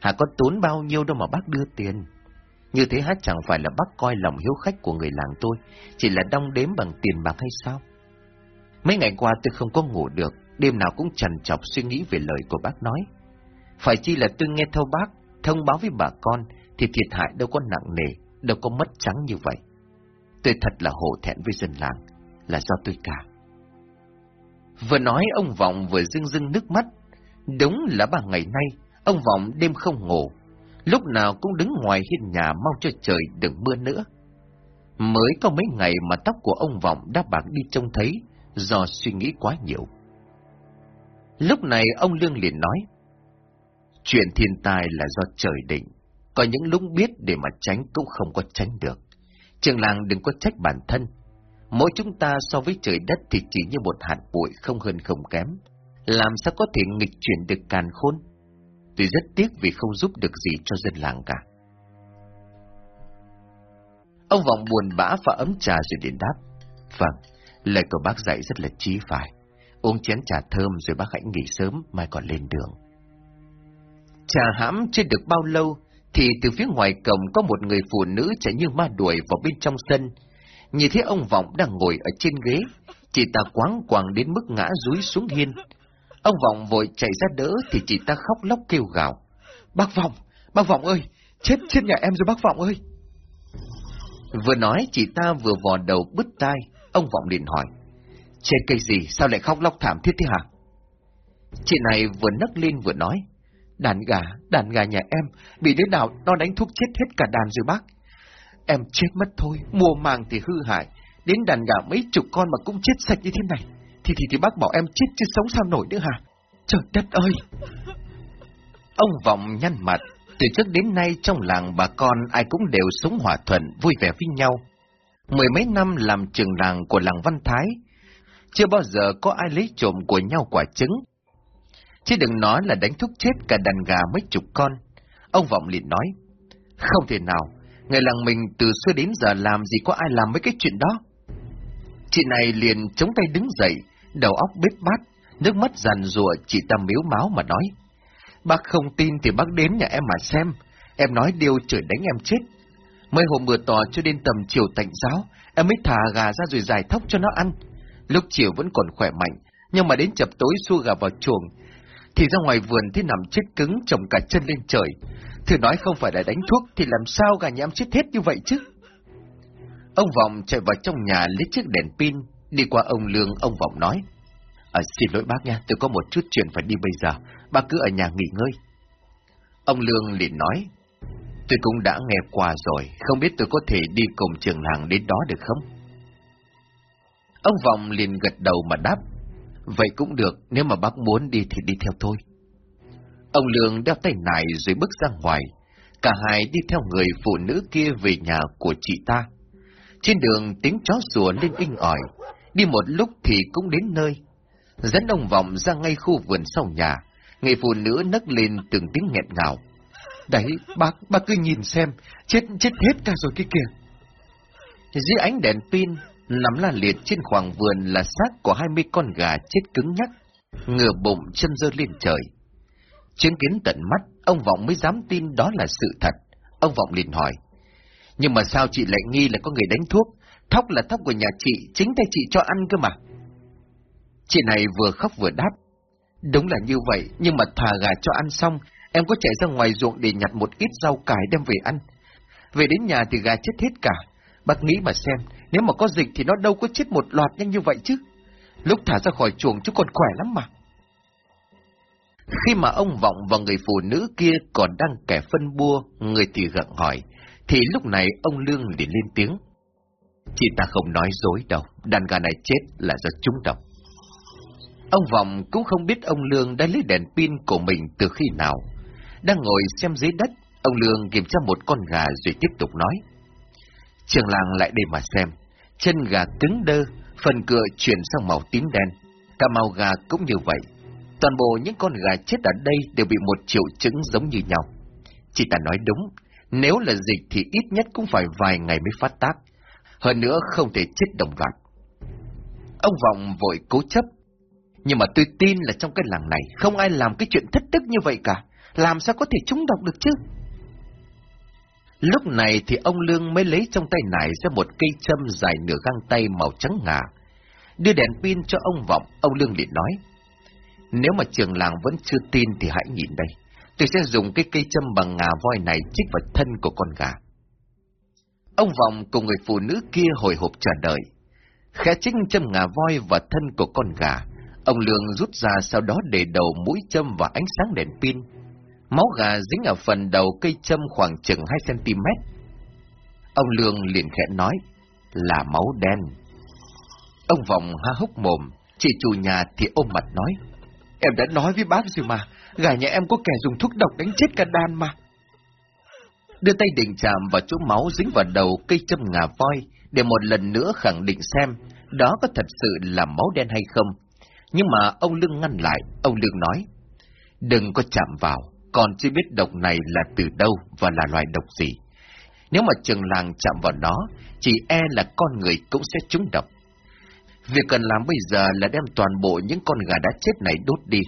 Hà có tốn bao nhiêu đâu mà bác đưa tiền. Như thế hát chẳng phải là bác coi lòng hiếu khách của người làng tôi, chỉ là đong đếm bằng tiền bạc hay sao? Mấy ngày qua tôi không có ngủ được, đêm nào cũng trằn trọc suy nghĩ về lời của bác nói. Phải chi là tôi nghe thâu bác, thông báo với bà con, thì thiệt hại đâu có nặng nề, đâu có mất trắng như vậy. Tôi thật là hổ thẹn với dân làng, là do tôi cả. Vừa nói ông Vọng vừa rưng rưng nước mắt. Đúng là ba ngày nay, ông Vọng đêm không ngủ, lúc nào cũng đứng ngoài hiên nhà mong cho trời đừng mưa nữa. Mới có mấy ngày mà tóc của ông Vọng đã bạc đi trông thấy, do suy nghĩ quá nhiều. Lúc này ông Lương liền nói, chuyện thiên tai là do trời định, có những lúc biết để mà tránh cũng không có tránh được. Trường làng đừng có trách bản thân. Mỗi chúng ta so với trời đất thì chỉ như một hạt bụi không hơn không kém. Làm sao có thể nghịch chuyển được càn khôn? Tôi rất tiếc vì không giúp được gì cho dân làng cả. Ông Vọng buồn bã và ấm trà rồi đến đáp. Vâng, lời của bác dạy rất là trí phải. Uống chén trà thơm rồi bác hãy nghỉ sớm, mai còn lên đường. Trà hãm chưa được bao lâu, thì từ phía ngoài cổng có một người phụ nữ chạy như ma đuổi vào bên trong sân. Nhìn thấy ông Vọng đang ngồi ở trên ghế, chị ta quáng quàng đến mức ngã rúi xuống hiên. Ông Vọng vội chạy ra đỡ thì chị ta khóc lóc kêu gào. Bác Vọng, bác Vọng ơi, chết chết nhà em rồi bác Vọng ơi. Vừa nói chị ta vừa vò đầu bứt tai, ông Vọng liền hỏi. Chết cây gì, sao lại khóc lóc thảm thiết thế hả? Chị này vừa nấc lên vừa nói. Đàn gà, đàn gà nhà em, bị đứa nào nó đánh thuốc chết hết cả đàn rồi bác. Em chết mất thôi, mùa màng thì hư hại, đến đàn gà mấy chục con mà cũng chết sạch như thế này. Thì thì thì bác bảo em chết chứ sống sao nổi nữa hả? Trời đất ơi! Ông Vọng nhăn mặt, từ trước đến nay trong làng bà con ai cũng đều sống hòa thuận, vui vẻ với nhau. Mười mấy năm làm trường làng của làng Văn Thái, chưa bao giờ có ai lấy trộm của nhau quả trứng, Chứ đừng nói là đánh thuốc chết cả đàn gà mấy chục con. Ông Vọng liền nói, không thể nào, người làng mình từ xưa đến giờ làm gì có ai làm mấy cái chuyện đó. Chị này liền chống tay đứng dậy, đầu óc bếp bát, nước mắt giàn rùa chị ta miếu máu mà nói. Bác không tin thì bác đến nhà em mà xem, em nói điều trời đánh em chết. Mới hôm mưa to cho đến tầm chiều tạnh giáo, em mới thả gà ra rồi giải thóc cho nó ăn. Lúc chiều vẫn còn khỏe mạnh, nhưng mà đến chập tối xua gà vào chuồng, thì ra ngoài vườn thì nằm chết cứng trồng cả chân lên trời. Thử nói không phải là đánh thuốc thì làm sao gà nhà em chết hết như vậy chứ? Ông Vọng chạy vào trong nhà lấy chiếc đèn pin, đi qua ông Lương, ông Vọng nói. À, xin lỗi bác nha, tôi có một chút chuyện phải đi bây giờ, bác cứ ở nhà nghỉ ngơi. Ông Lương liền nói, tôi cũng đã nghe qua rồi, không biết tôi có thể đi cùng trường làng đến đó được không? Ông Vọng liền gật đầu mà đáp, Vậy cũng được, nếu mà bác muốn đi thì đi theo tôi. Ông Lương đeo tay nải rồi bước ra ngoài. Cả hai đi theo người phụ nữ kia về nhà của chị ta. Trên đường tiếng chó sủa lên inh ỏi, đi một lúc thì cũng đến nơi. Dẫn ông vọng ra ngay khu vườn sau nhà, người phụ nữ nấc lên từng tiếng nghẹn ngào. Đấy, bác, bác cứ nhìn xem, chết chết hết cả rồi kia kìa. Dưới ánh đèn pin, nằm la liệt trên khoảng vườn là xác của hai mươi con gà chết cứng nhắc, ngửa bụng chân dơ lên trời. Chứng kiến tận mắt, ông Vọng mới dám tin đó là sự thật. Ông Vọng liền hỏi, nhưng mà sao chị lại nghi là có người đánh thuốc? Thóc là thóc của nhà chị, chính tay chị cho ăn cơ mà. Chị này vừa khóc vừa đáp. Đúng là như vậy, nhưng mà thà gà cho ăn xong, em có chạy ra ngoài ruộng để nhặt một ít rau cải đem về ăn. Về đến nhà thì gà chết hết cả. Bác nghĩ mà xem, nếu mà có dịch thì nó đâu có chết một loạt nhanh như vậy chứ. Lúc thả ra khỏi chuồng chứ còn khỏe lắm mà. Khi mà ông Vọng và người phụ nữ kia còn đang kẻ phân bua, người thì gặng hỏi, thì lúc này ông Lương liền lên tiếng. Chị ta không nói dối đâu, đàn gà này chết là do trúng độc. Ông Vọng cũng không biết ông Lương đã lấy đèn pin của mình từ khi nào. Đang ngồi xem dưới đất, ông Lương kiểm tra một con gà rồi tiếp tục nói. Trường làng lại đây mà xem, chân gà cứng đơ, phần cựa chuyển sang màu tím đen. Cả màu gà cũng như vậy. Toàn bộ những con gà chết ở đây đều bị một triệu chứng giống như nhau. Chị ta nói đúng, nếu là dịch thì ít nhất cũng phải vài ngày mới phát tác. Hơn nữa không thể chết đồng loạt. Ông Vọng vội cố chấp. Nhưng mà tôi tin là trong cái làng này không ai làm cái chuyện thất đức như vậy cả. Làm sao có thể trúng độc được chứ? Lúc này thì ông Lương mới lấy trong tay nải ra một cây châm dài nửa găng tay màu trắng ngà. Đưa đèn pin cho ông Vọng, ông Lương liền nói. Nếu mà trường làng vẫn chưa tin thì hãy nhìn đây. Tôi sẽ dùng cái cây châm bằng ngà voi này chích vào thân của con gà. Ông Vọng cùng người phụ nữ kia hồi hộp chờ đợi. Khẽ chích châm ngà voi và thân của con gà. Ông Lương rút ra sau đó để đầu mũi châm và ánh sáng đèn pin. Máu gà dính ở phần đầu cây châm khoảng chừng 2cm. Ông Lương liền khẽ nói, là máu đen. Ông Vọng ha hốc mồm, chị chủ nhà thì ôm mặt nói, em đã nói với bác rồi mà, gà nhà em có kẻ dùng thuốc độc đánh chết cả đàn mà. Đưa tay định chạm vào chỗ máu dính vào đầu cây châm ngà voi, để một lần nữa khẳng định xem đó có thật sự là máu đen hay không. Nhưng mà ông Lương ngăn lại, ông Lương nói, đừng có chạm vào, còn chưa biết độc này là từ đâu và là loài độc gì. Nếu mà trường làng chạm vào nó, chỉ e là con người cũng sẽ trúng độc. Việc cần làm bây giờ là đem toàn bộ những con gà đã chết này đốt đi,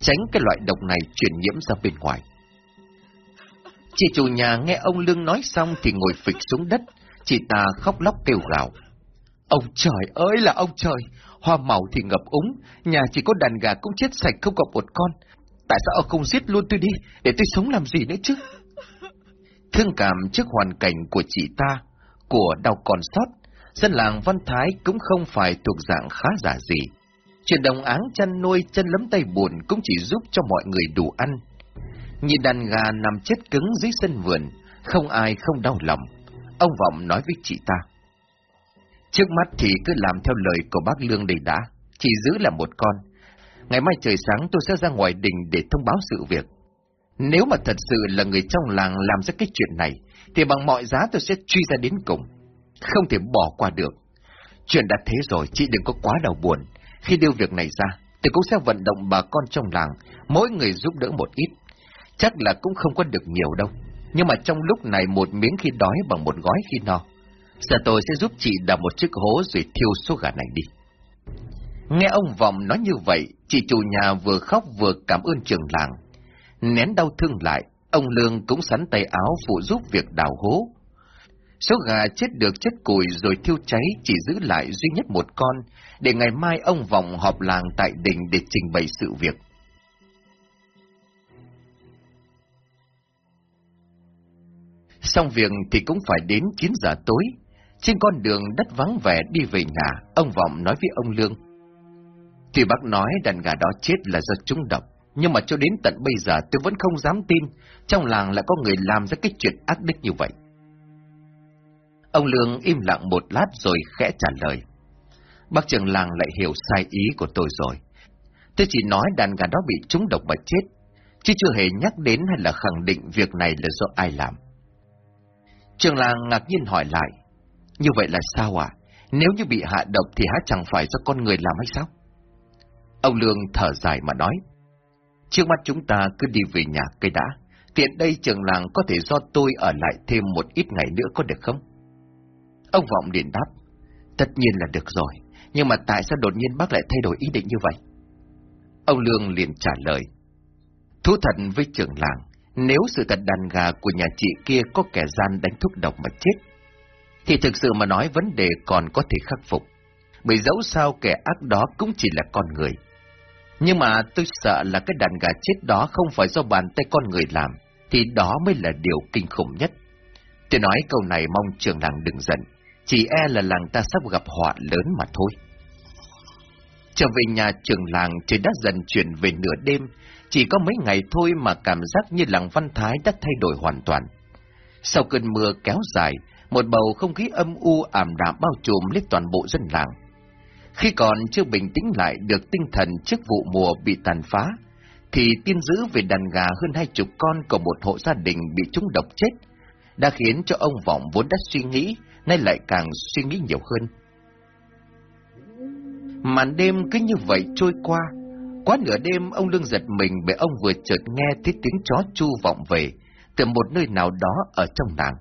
tránh cái loại độc này truyền nhiễm ra bên ngoài. Chị chủ nhà nghe ông Lương nói xong thì ngồi phịch xuống đất, chị ta khóc lóc kêu gào. Ông trời ơi là ông trời, hoa màu thì ngập úng, nhà chỉ có đàn gà cũng chết sạch không còn một con. Tại sao ông không giết luôn tôi đi, để tôi sống làm gì nữa chứ? Thương cảm trước hoàn cảnh của chị ta, của đau còn sót, dân làng Văn Thái cũng không phải thuộc dạng khá giả gì. Chuyện đồng áng chăn nuôi chân lấm tay buồn cũng chỉ giúp cho mọi người đủ ăn. Nhìn đàn gà nằm chết cứng dưới sân vườn, không ai không đau lòng. Ông Vọng nói với chị ta. Trước mắt thì cứ làm theo lời của bác Lương đầy đã, chỉ giữ là một con. Ngày mai trời sáng tôi sẽ ra ngoài đình để thông báo sự việc. Nếu mà thật sự là người trong làng làm ra cái chuyện này, thì bằng mọi giá tôi sẽ truy ra đến cùng. Không thể bỏ qua được. Chuyện đã thế rồi, chị đừng có quá đau buồn. Khi đưa việc này ra, tôi cũng sẽ vận động bà con trong làng, mỗi người giúp đỡ một ít. Chắc là cũng không có được nhiều đâu. Nhưng mà trong lúc này một miếng khi đói bằng một gói khi no. Giờ tôi sẽ giúp chị đào một chiếc hố rồi thiêu số gà này đi. Nghe ông Vọng nói như vậy, chị chủ nhà vừa khóc vừa cảm ơn trường làng. Nén đau thương lại, ông Lương cũng sắn tay áo phụ giúp việc đào hố. Số gà chết được chất cùi rồi thiêu cháy chỉ giữ lại duy nhất một con, để ngày mai ông Vọng họp làng tại đình để trình bày sự việc. Xong việc thì cũng phải đến 9 giờ tối. Trên con đường đất vắng vẻ đi về nhà, ông Vọng nói với ông Lương. Thì bác nói đàn gà đó chết là do trúng độc, nhưng mà cho đến tận bây giờ tôi vẫn không dám tin, trong làng lại có người làm ra cái chuyện ác đích như vậy. Ông Lương im lặng một lát rồi khẽ trả lời. Bác trưởng làng lại hiểu sai ý của tôi rồi. Tôi chỉ nói đàn gà đó bị trúng độc mà chết, chứ chưa hề nhắc đến hay là khẳng định việc này là do ai làm. Trường làng ngạc nhiên hỏi lại, như vậy là sao à? Nếu như bị hạ độc thì há chẳng phải do con người làm hay sao? Ông Lương thở dài mà nói, trước mắt chúng ta cứ đi về nhà cây đã, tiện đây trường làng có thể do tôi ở lại thêm một ít ngày nữa có được không? Ông Vọng liền đáp, tất nhiên là được rồi, nhưng mà tại sao đột nhiên bác lại thay đổi ý định như vậy? Ông Lương liền trả lời, thú thật với trưởng làng, nếu sự thật đàn gà của nhà chị kia có kẻ gian đánh thuốc độc mà chết, thì thực sự mà nói vấn đề còn có thể khắc phục. Bởi dẫu sao kẻ ác đó cũng chỉ là con người. Nhưng mà tôi sợ là cái đàn gà chết đó không phải do bàn tay con người làm, thì đó mới là điều kinh khủng nhất. Tôi nói câu này mong trường làng đừng giận, chỉ e là làng ta sắp gặp họa lớn mà thôi. Trở về nhà trường làng trời đã dần chuyển về nửa đêm, chỉ có mấy ngày thôi mà cảm giác như làng Văn Thái đã thay đổi hoàn toàn. Sau cơn mưa kéo dài, một bầu không khí âm u ảm đạm bao trùm lên toàn bộ dân làng. Khi còn chưa bình tĩnh lại được tinh thần trước vụ mùa bị tàn phá, thì tin dữ về đàn gà hơn hai chục con của một hộ gia đình bị trúng độc chết, đã khiến cho ông Vọng vốn đã suy nghĩ, nay lại càng suy nghĩ nhiều hơn. Màn đêm cứ như vậy trôi qua. Quá nửa đêm ông Lương giật mình bởi ông vừa chợt nghe thấy tiếng chó chu vọng về từ một nơi nào đó ở trong làng.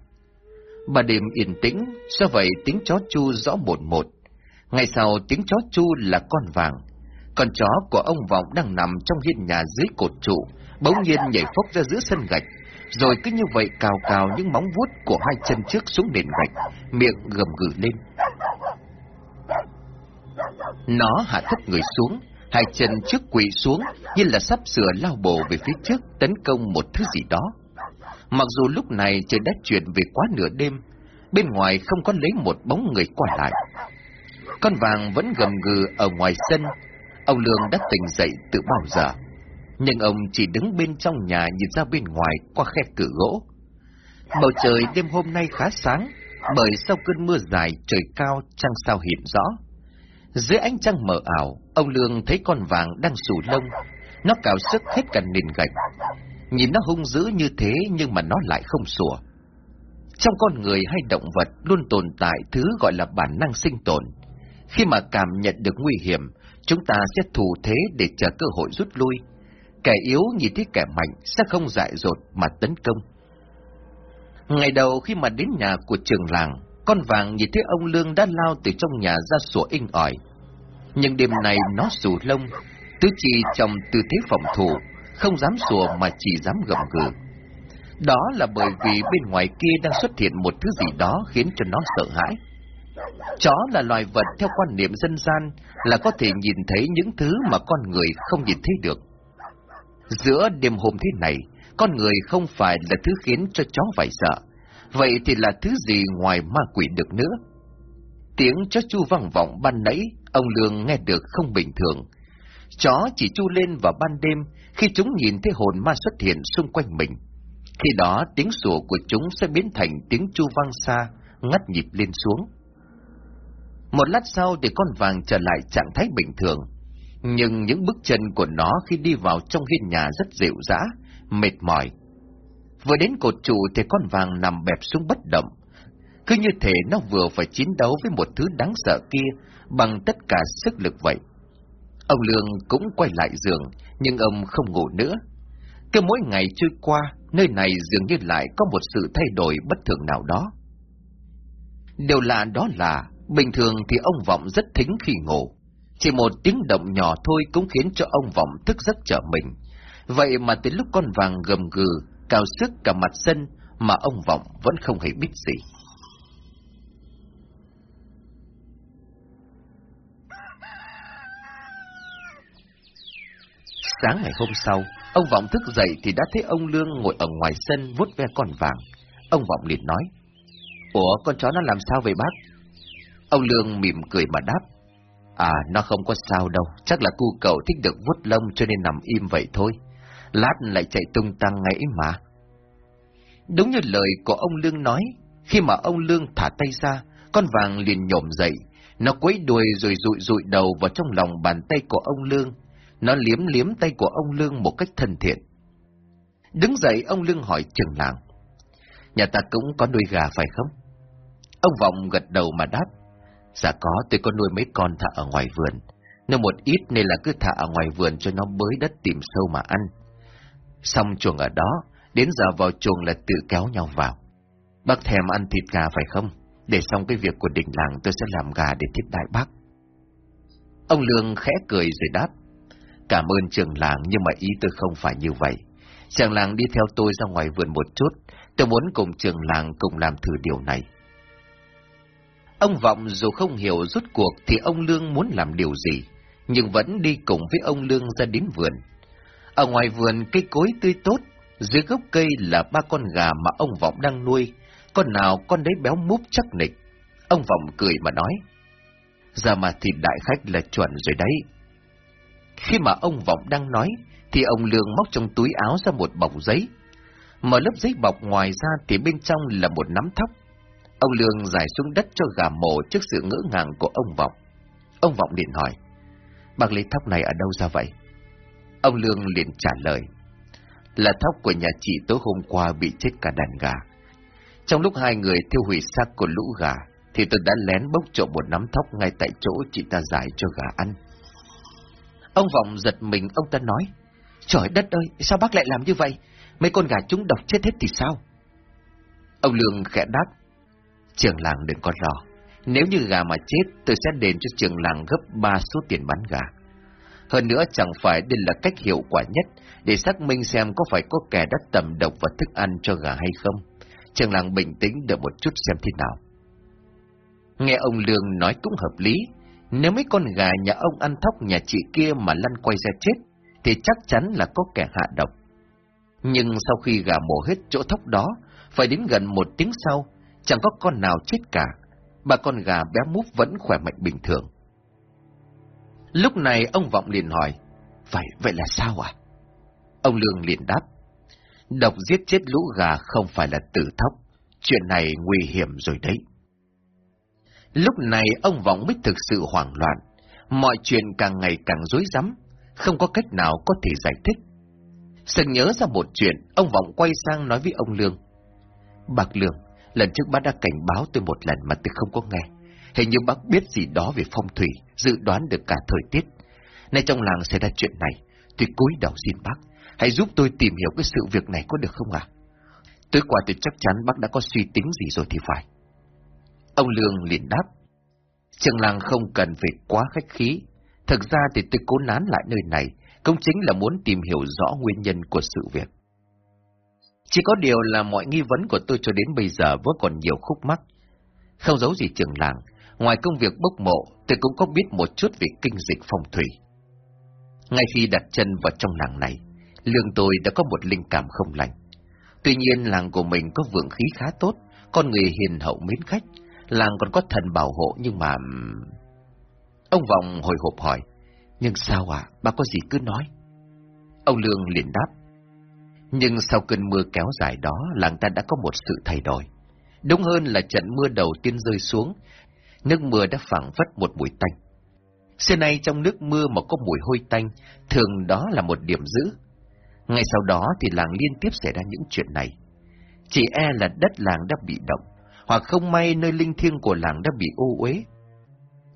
Bà đêm yên tĩnh, do vậy tiếng chó chu rõ một một. Ngay sau tiếng chó chu là con vàng. Con chó của ông Vọng đang nằm trong hiên nhà dưới cột trụ, bỗng nhiên nhảy phốc ra giữa sân gạch, rồi cứ như vậy cào cào những móng vuốt của hai chân trước xuống nền gạch, miệng gầm gừ lên. Nó hạ thấp người xuống, hai chân trước quỳ xuống như là sắp sửa lao bổ về phía trước tấn công một thứ gì đó. Mặc dù lúc này trời đã chuyển về quá nửa đêm, bên ngoài không có lấy một bóng người qua lại. Con vàng vẫn gầm gừ ở ngoài sân, ông Lương đã tỉnh dậy từ bao giờ. Nhưng ông chỉ đứng bên trong nhà nhìn ra bên ngoài qua khe cửa gỗ. Bầu trời đêm hôm nay khá sáng, bởi sau cơn mưa dài trời cao trăng sao hiện rõ. Dưới ánh trăng mờ ảo, ông Lương thấy con vàng đang sù lông, nó cào sức hết cả nền gạch. Nhìn nó hung dữ như thế nhưng mà nó lại không sủa. Trong con người hay động vật luôn tồn tại thứ gọi là bản năng sinh tồn. Khi mà cảm nhận được nguy hiểm, chúng ta sẽ thủ thế để chờ cơ hội rút lui. Kẻ yếu nhìn thấy kẻ mạnh sẽ không dại dột mà tấn công. Ngày đầu khi mà đến nhà của trường làng, con vàng nhìn thấy ông Lương đã lao từ trong nhà ra sủa inh ỏi. Nhưng đêm này nó sù lông, tứ chi trong tư thế phòng thủ, không dám sủa mà chỉ dám gầm gừ. Đó là bởi vì bên ngoài kia đang xuất hiện một thứ gì đó khiến cho nó sợ hãi. Chó là loài vật theo quan niệm dân gian là có thể nhìn thấy những thứ mà con người không nhìn thấy được. Giữa đêm hôm thế này, con người không phải là thứ khiến cho chó phải sợ, vậy thì là thứ gì ngoài ma quỷ được nữa? Tiếng chó chu vang vọng ban nãy, ông Lương nghe được không bình thường. Chó chỉ chu lên vào ban đêm khi chúng nhìn thấy hồn ma xuất hiện xung quanh mình. Khi đó tiếng sủa của chúng sẽ biến thành tiếng chu vang xa, ngắt nhịp lên xuống. Một lát sau thì con vàng trở lại trạng thái bình thường, nhưng những bước chân của nó khi đi vào trong hiên nhà rất dịu dã, mệt mỏi. Vừa đến cột trụ thì con vàng nằm bẹp xuống bất động, cứ như thể nó vừa phải chiến đấu với một thứ đáng sợ kia bằng tất cả sức lực vậy. Ông Lương cũng quay lại giường, nhưng ông không ngủ nữa. Cứ mỗi ngày trôi qua, nơi này dường như lại có một sự thay đổi bất thường nào đó. Điều lạ đó là, bình thường thì ông Vọng rất thính khi ngủ. Chỉ một tiếng động nhỏ thôi cũng khiến cho ông Vọng thức giấc trở mình. Vậy mà tới lúc con vàng gầm gừ, cao sức cả mặt sân mà ông Vọng vẫn không hề biết gì. Sáng ngày hôm sau, ông Vọng thức dậy thì đã thấy ông Lương ngồi ở ngoài sân vuốt ve con vàng. Ông Vọng liền nói, Ủa, con chó nó làm sao vậy bác? Ông Lương mỉm cười mà đáp, À, nó không có sao đâu, chắc là cu cậu thích được vuốt lông cho nên nằm im vậy thôi. Lát lại chạy tung tăng ngay mà. Đúng như lời của ông Lương nói, khi mà ông Lương thả tay ra, con vàng liền nhổm dậy, nó quấy đuôi rồi rụi rụi đầu vào trong lòng bàn tay của ông Lương, nó liếm liếm tay của ông Lương một cách thân thiện. Đứng dậy ông Lương hỏi trường làng. Nhà ta cũng có nuôi gà phải không? Ông Vọng gật đầu mà đáp. Dạ có, tôi có nuôi mấy con thả ở ngoài vườn. Nếu một ít nên là cứ thả ở ngoài vườn cho nó bới đất tìm sâu mà ăn. Xong chuồng ở đó, đến giờ vào chuồng là tự kéo nhau vào. Bác thèm ăn thịt gà phải không? Để xong cái việc của đình làng tôi sẽ làm gà để tiếp đại bác. Ông Lương khẽ cười rồi đáp. Cảm ơn trường làng nhưng mà ý tôi không phải như vậy. Trường làng đi theo tôi ra ngoài vườn một chút, tôi muốn cùng trường làng cùng làm thử điều này. Ông Vọng dù không hiểu rốt cuộc thì ông Lương muốn làm điều gì, nhưng vẫn đi cùng với ông Lương ra đến vườn. Ở ngoài vườn cây cối tươi tốt, dưới gốc cây là ba con gà mà ông Vọng đang nuôi, con nào con đấy béo múp chắc nịch. Ông Vọng cười mà nói, giờ mà thịt đại khách là chuẩn rồi đấy, khi mà ông Vọng đang nói, thì ông Lương móc trong túi áo ra một bọc giấy. Mở lớp giấy bọc ngoài ra thì bên trong là một nắm thóc. Ông Lương giải xuống đất cho gà mổ trước sự ngỡ ngàng của ông Vọng. Ông Vọng liền hỏi, bác lấy thóc này ở đâu ra vậy? Ông Lương liền trả lời, là thóc của nhà chị tối hôm qua bị chết cả đàn gà. Trong lúc hai người tiêu hủy xác của lũ gà, thì tôi đã lén bốc trộm một nắm thóc ngay tại chỗ chị ta giải cho gà ăn. Ông Vọng giật mình, ông ta nói, Trời đất ơi, sao bác lại làm như vậy? Mấy con gà chúng độc chết hết thì sao? Ông Lương khẽ đáp, trường làng đừng có lo. Nếu như gà mà chết, tôi sẽ đền cho trường làng gấp ba số tiền bán gà. Hơn nữa chẳng phải đây là cách hiệu quả nhất để xác minh xem có phải có kẻ đã tầm độc và thức ăn cho gà hay không. Trường làng bình tĩnh đợi một chút xem thế nào. Nghe ông Lương nói cũng hợp lý, nếu mấy con gà nhà ông ăn thóc nhà chị kia mà lăn quay ra chết, thì chắc chắn là có kẻ hạ độc. Nhưng sau khi gà mổ hết chỗ thóc đó, phải đến gần một tiếng sau, chẳng có con nào chết cả. bà con gà bé múp vẫn khỏe mạnh bình thường. Lúc này ông Vọng liền hỏi, Vậy, vậy là sao à? Ông Lương liền đáp, Độc giết chết lũ gà không phải là tử thóc, chuyện này nguy hiểm rồi đấy. Lúc này ông Vọng mới thực sự hoảng loạn, mọi chuyện càng ngày càng rối rắm, không có cách nào có thể giải thích. Sừng nhớ ra một chuyện, ông Vọng quay sang nói với ông Lương. Bác Lương, lần trước bác đã cảnh báo tôi một lần mà tôi không có nghe. Hình như bác biết gì đó về phong thủy, dự đoán được cả thời tiết. Nay trong làng xảy ra chuyện này, tôi cúi đầu xin bác, hãy giúp tôi tìm hiểu cái sự việc này có được không ạ? Tối qua tôi chắc chắn bác đã có suy tính gì rồi thì phải. Ông Lương liền đáp. Trường làng không cần phải quá khách khí. Thực ra thì tôi cố nán lại nơi này, cũng chính là muốn tìm hiểu rõ nguyên nhân của sự việc. Chỉ có điều là mọi nghi vấn của tôi cho đến bây giờ vẫn còn nhiều khúc mắc. Không giấu gì trường làng, ngoài công việc bốc mộ, tôi cũng có biết một chút về kinh dịch phong thủy. Ngay khi đặt chân vào trong làng này, lương tôi đã có một linh cảm không lành. Tuy nhiên làng của mình có vượng khí khá tốt, con người hiền hậu mến khách, làng còn có thần bảo hộ nhưng mà... Ông Vọng hồi hộp hỏi, nhưng sao à, bà có gì cứ nói. Ông Lương liền đáp, nhưng sau cơn mưa kéo dài đó, làng ta đã có một sự thay đổi. Đúng hơn là trận mưa đầu tiên rơi xuống, nước mưa đã phảng phất một mùi tanh. Xưa nay trong nước mưa mà có mùi hôi tanh, thường đó là một điểm giữ. Ngay sau đó thì làng liên tiếp xảy ra những chuyện này. Chỉ e là đất làng đã bị động, hoặc không may nơi linh thiêng của làng đã bị ô uế.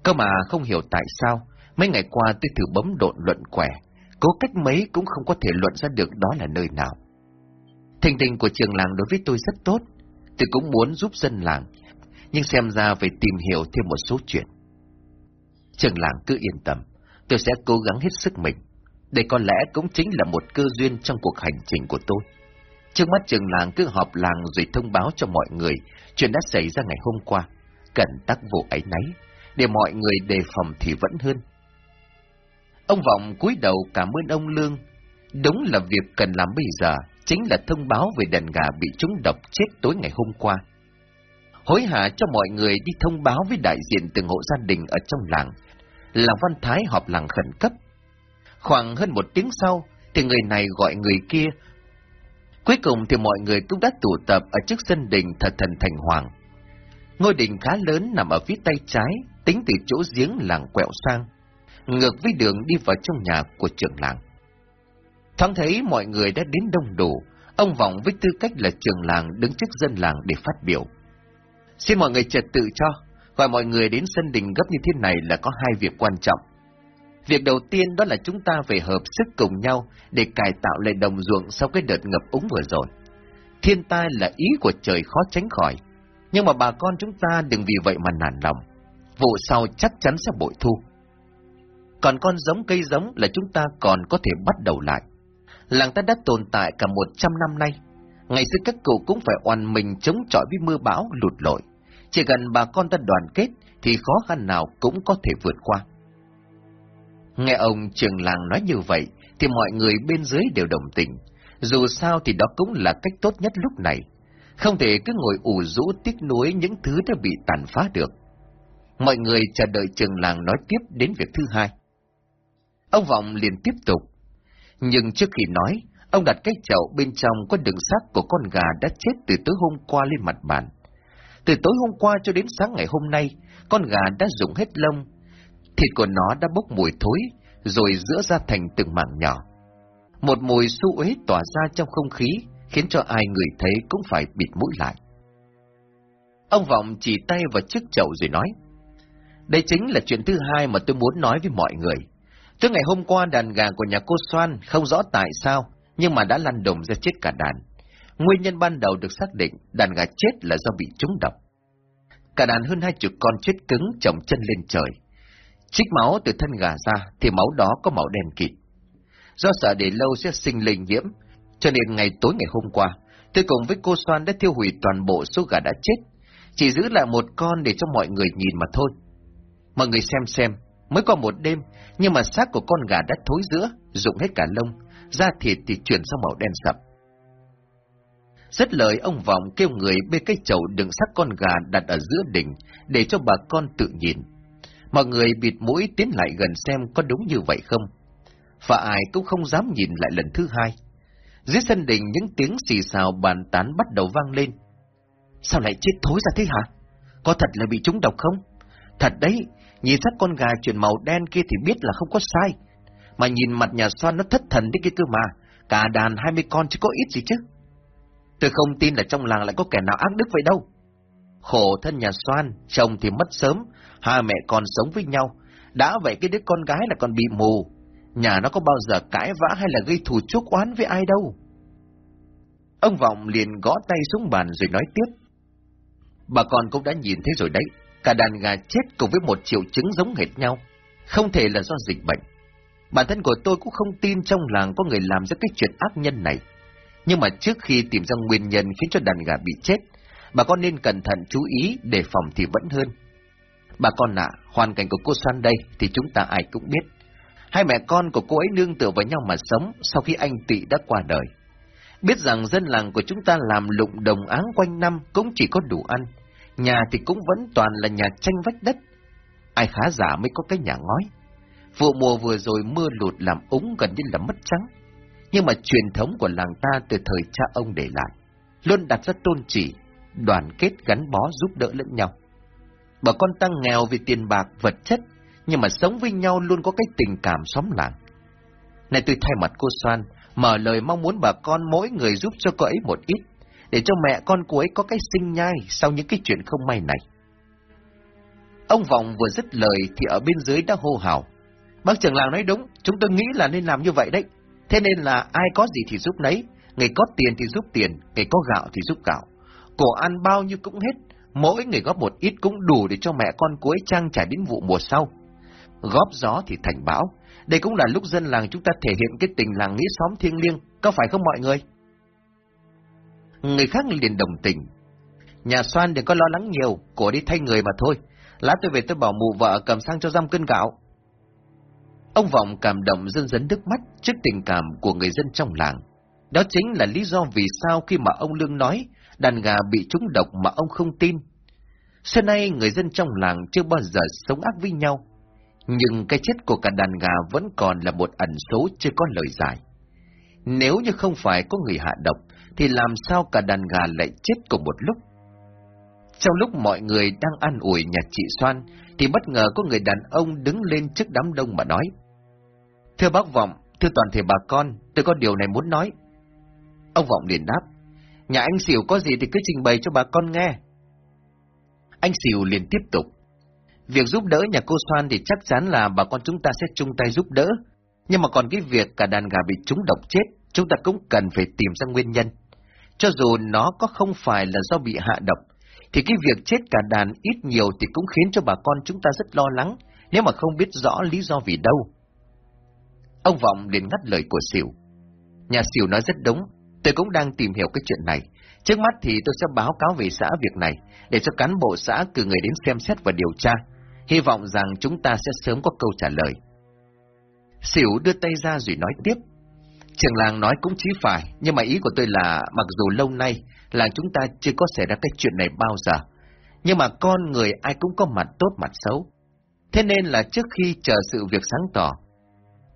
Cơ mà không hiểu tại sao, mấy ngày qua tôi thử bấm độn luận quẻ, cố cách mấy cũng không có thể luận ra được đó là nơi nào. Thành tình của trường làng đối với tôi rất tốt, tôi cũng muốn giúp dân làng, nhưng xem ra phải tìm hiểu thêm một số chuyện. Trường làng cứ yên tâm, tôi sẽ cố gắng hết sức mình. Đây có lẽ cũng chính là một cơ duyên trong cuộc hành trình của tôi. Trước mắt trường làng cứ họp làng rồi thông báo cho mọi người chuyện đã xảy ra ngày hôm qua. Cần tác vụ ấy nấy, để mọi người đề phòng thì vẫn hơn. Ông Vọng cúi đầu cảm ơn ông Lương. Đúng là việc cần làm bây giờ chính là thông báo về đàn gà bị trúng độc chết tối ngày hôm qua. Hối hả cho mọi người đi thông báo với đại diện từng hộ gia đình ở trong làng. Làng Văn Thái họp làng khẩn cấp. Khoảng hơn một tiếng sau, thì người này gọi người kia. Cuối cùng thì mọi người cũng đã tụ tập ở trước sân đình thật thần thành hoàng. Ngôi đình khá lớn nằm ở phía tay trái, tính từ chỗ giếng làng quẹo sang, ngược với đường đi vào trong nhà của trưởng làng. Thoáng thấy mọi người đã đến đông đủ, ông Vọng với tư cách là trưởng làng đứng trước dân làng để phát biểu. Xin mọi người trật tự cho, gọi mọi người đến sân đình gấp như thế này là có hai việc quan trọng. Việc đầu tiên đó là chúng ta phải hợp sức cùng nhau để cải tạo lại đồng ruộng sau cái đợt ngập úng vừa rồi. Thiên tai là ý của trời khó tránh khỏi, nhưng mà bà con chúng ta đừng vì vậy mà nản lòng. Vụ sau chắc chắn sẽ bội thu. Còn con giống cây giống là chúng ta còn có thể bắt đầu lại. Làng ta đã tồn tại cả một trăm năm nay. Ngày xưa các cụ cũng phải oàn mình chống chọi với mưa bão lụt lội. Chỉ cần bà con ta đoàn kết thì khó khăn nào cũng có thể vượt qua. Nghe ông trường làng nói như vậy thì mọi người bên dưới đều đồng tình. Dù sao thì đó cũng là cách tốt nhất lúc này. Không thể cứ ngồi ủ rũ tiếc nuối những thứ đã bị tàn phá được. Mọi người chờ đợi trường làng nói tiếp đến việc thứ hai. Ông Vọng liền tiếp tục. Nhưng trước khi nói, ông đặt cái chậu bên trong có đựng xác của con gà đã chết từ tối hôm qua lên mặt bàn. Từ tối hôm qua cho đến sáng ngày hôm nay, con gà đã rụng hết lông. Thịt của nó đã bốc mùi thối, rồi giữa ra thành từng mảng nhỏ. Một mùi su uế tỏa ra trong không khí, khiến cho ai người thấy cũng phải bịt mũi lại. Ông Vọng chỉ tay vào chiếc chậu rồi nói. Đây chính là chuyện thứ hai mà tôi muốn nói với mọi người. Trước ngày hôm qua đàn gà của nhà cô Soan không rõ tại sao, nhưng mà đã lăn đùng ra chết cả đàn. Nguyên nhân ban đầu được xác định đàn gà chết là do bị trúng độc. Cả đàn hơn hai chục con chết cứng chồng chân lên trời. Trích máu từ thân gà ra thì máu đó có màu đen kịt. Do sợ để lâu sẽ sinh lây nhiễm, cho nên ngày tối ngày hôm qua, tôi cùng với cô Soan đã tiêu hủy toàn bộ số gà đã chết, chỉ giữ lại một con để cho mọi người nhìn mà thôi. Mọi người xem xem, mới qua một đêm, nhưng mà xác của con gà đã thối giữa, rụng hết cả lông, da thịt thì chuyển sang màu đen sậm. Rất lời ông Vọng kêu người bê cái chậu đựng xác con gà đặt ở giữa đỉnh để cho bà con tự nhìn. Mọi người bịt mũi tiến lại gần xem có đúng như vậy không. Và ai cũng không dám nhìn lại lần thứ hai. Dưới sân đình những tiếng xì xào bàn tán bắt đầu vang lên. Sao lại chết thối ra thế hả? Có thật là bị trúng độc không? Thật đấy, nhìn sắc con gà chuyển màu đen kia thì biết là không có sai. Mà nhìn mặt nhà xoan nó thất thần đấy kia cơ mà, cả đàn hai mươi con chứ có ít gì chứ. Tôi không tin là trong làng lại có kẻ nào ác đức vậy đâu. Khổ thân nhà xoan, chồng thì mất sớm, hai mẹ con sống với nhau. Đã vậy cái đứa con gái là còn bị mù. Nhà nó có bao giờ cãi vã hay là gây thù chuốc oán với ai đâu. Ông Vọng liền gõ tay xuống bàn rồi nói tiếp. Bà con cũng đã nhìn thấy rồi đấy, cả đàn gà chết cùng với một triệu chứng giống hệt nhau. Không thể là do dịch bệnh. Bản thân của tôi cũng không tin trong làng có người làm ra cái chuyện ác nhân này. Nhưng mà trước khi tìm ra nguyên nhân khiến cho đàn gà bị chết, bà con nên cẩn thận chú ý để phòng thì vẫn hơn. Bà con ạ, hoàn cảnh của cô San đây thì chúng ta ai cũng biết. Hai mẹ con của cô ấy nương tựa vào nhau mà sống sau khi anh Tị đã qua đời. Biết rằng dân làng của chúng ta làm lụng đồng áng quanh năm cũng chỉ có đủ ăn. Nhà thì cũng vẫn toàn là nhà tranh vách đất. Ai khá giả mới có cái nhà ngói. Vụ mùa vừa rồi mưa lụt làm úng gần như là mất trắng. Nhưng mà truyền thống của làng ta từ thời cha ông để lại, luôn đặt ra tôn chỉ, đoàn kết gắn bó giúp đỡ lẫn nhau. Bà con tăng nghèo vì tiền bạc, vật chất, nhưng mà sống với nhau luôn có cái tình cảm xóm làng. Này tôi thay mặt cô Soan, mở lời mong muốn bà con mỗi người giúp cho cô ấy một ít, để cho mẹ con cô ấy có cái sinh nhai sau những cái chuyện không may này. Ông Vọng vừa dứt lời thì ở bên dưới đã hô hào. Bác trưởng làng nói đúng, chúng tôi nghĩ là nên làm như vậy đấy. Thế nên là ai có gì thì giúp nấy, người có tiền thì giúp tiền, người có gạo thì giúp gạo. Cổ ăn bao nhiêu cũng hết, mỗi người góp một ít cũng đủ để cho mẹ con cuối trang trải đến vụ mùa sau. Góp gió thì thành bão, đây cũng là lúc dân làng chúng ta thể hiện cái tình làng nghĩa xóm thiêng liêng, có phải không mọi người? Người khác liền đồng tình. Nhà xoan đừng có lo lắng nhiều, cổ đi thay người mà thôi. Lát tôi về tôi bảo mụ vợ cầm sang cho dăm cân gạo. Ông Vọng cảm động dân dấn nước mắt trước tình cảm của người dân trong làng. Đó chính là lý do vì sao khi mà ông Lương nói đàn gà bị trúng độc mà ông không tin. Xưa nay người dân trong làng chưa bao giờ sống ác với nhau, nhưng cái chết của cả đàn gà vẫn còn là một ẩn số chưa có lời giải. Nếu như không phải có người hạ độc, thì làm sao cả đàn gà lại chết cùng một lúc? Trong lúc mọi người đang an ủi nhà chị Soan, thì bất ngờ có người đàn ông đứng lên trước đám đông mà nói. Thưa bác Vọng, thưa toàn thể bà con, tôi có điều này muốn nói. Ông Vọng liền đáp, nhà anh Xỉu có gì thì cứ trình bày cho bà con nghe. Anh Xỉu liền tiếp tục, việc giúp đỡ nhà cô Soan thì chắc chắn là bà con chúng ta sẽ chung tay giúp đỡ, nhưng mà còn cái việc cả đàn gà bị trúng độc chết, chúng ta cũng cần phải tìm ra nguyên nhân. Cho dù nó có không phải là do bị hạ độc, thì cái việc chết cả đàn ít nhiều thì cũng khiến cho bà con chúng ta rất lo lắng, nếu mà không biết rõ lý do vì đâu. Ông Vọng liền ngắt lời của Sỉu. Nhà Sỉu nói rất đúng, tôi cũng đang tìm hiểu cái chuyện này. Trước mắt thì tôi sẽ báo cáo về xã việc này, để cho cán bộ xã cử người đến xem xét và điều tra. Hy vọng rằng chúng ta sẽ sớm có câu trả lời. Sỉu đưa tay ra rồi nói tiếp. Trường làng nói cũng chí phải, nhưng mà ý của tôi là mặc dù lâu nay làng chúng ta chưa có xảy ra cái chuyện này bao giờ, nhưng mà con người ai cũng có mặt tốt mặt xấu. Thế nên là trước khi chờ sự việc sáng tỏ,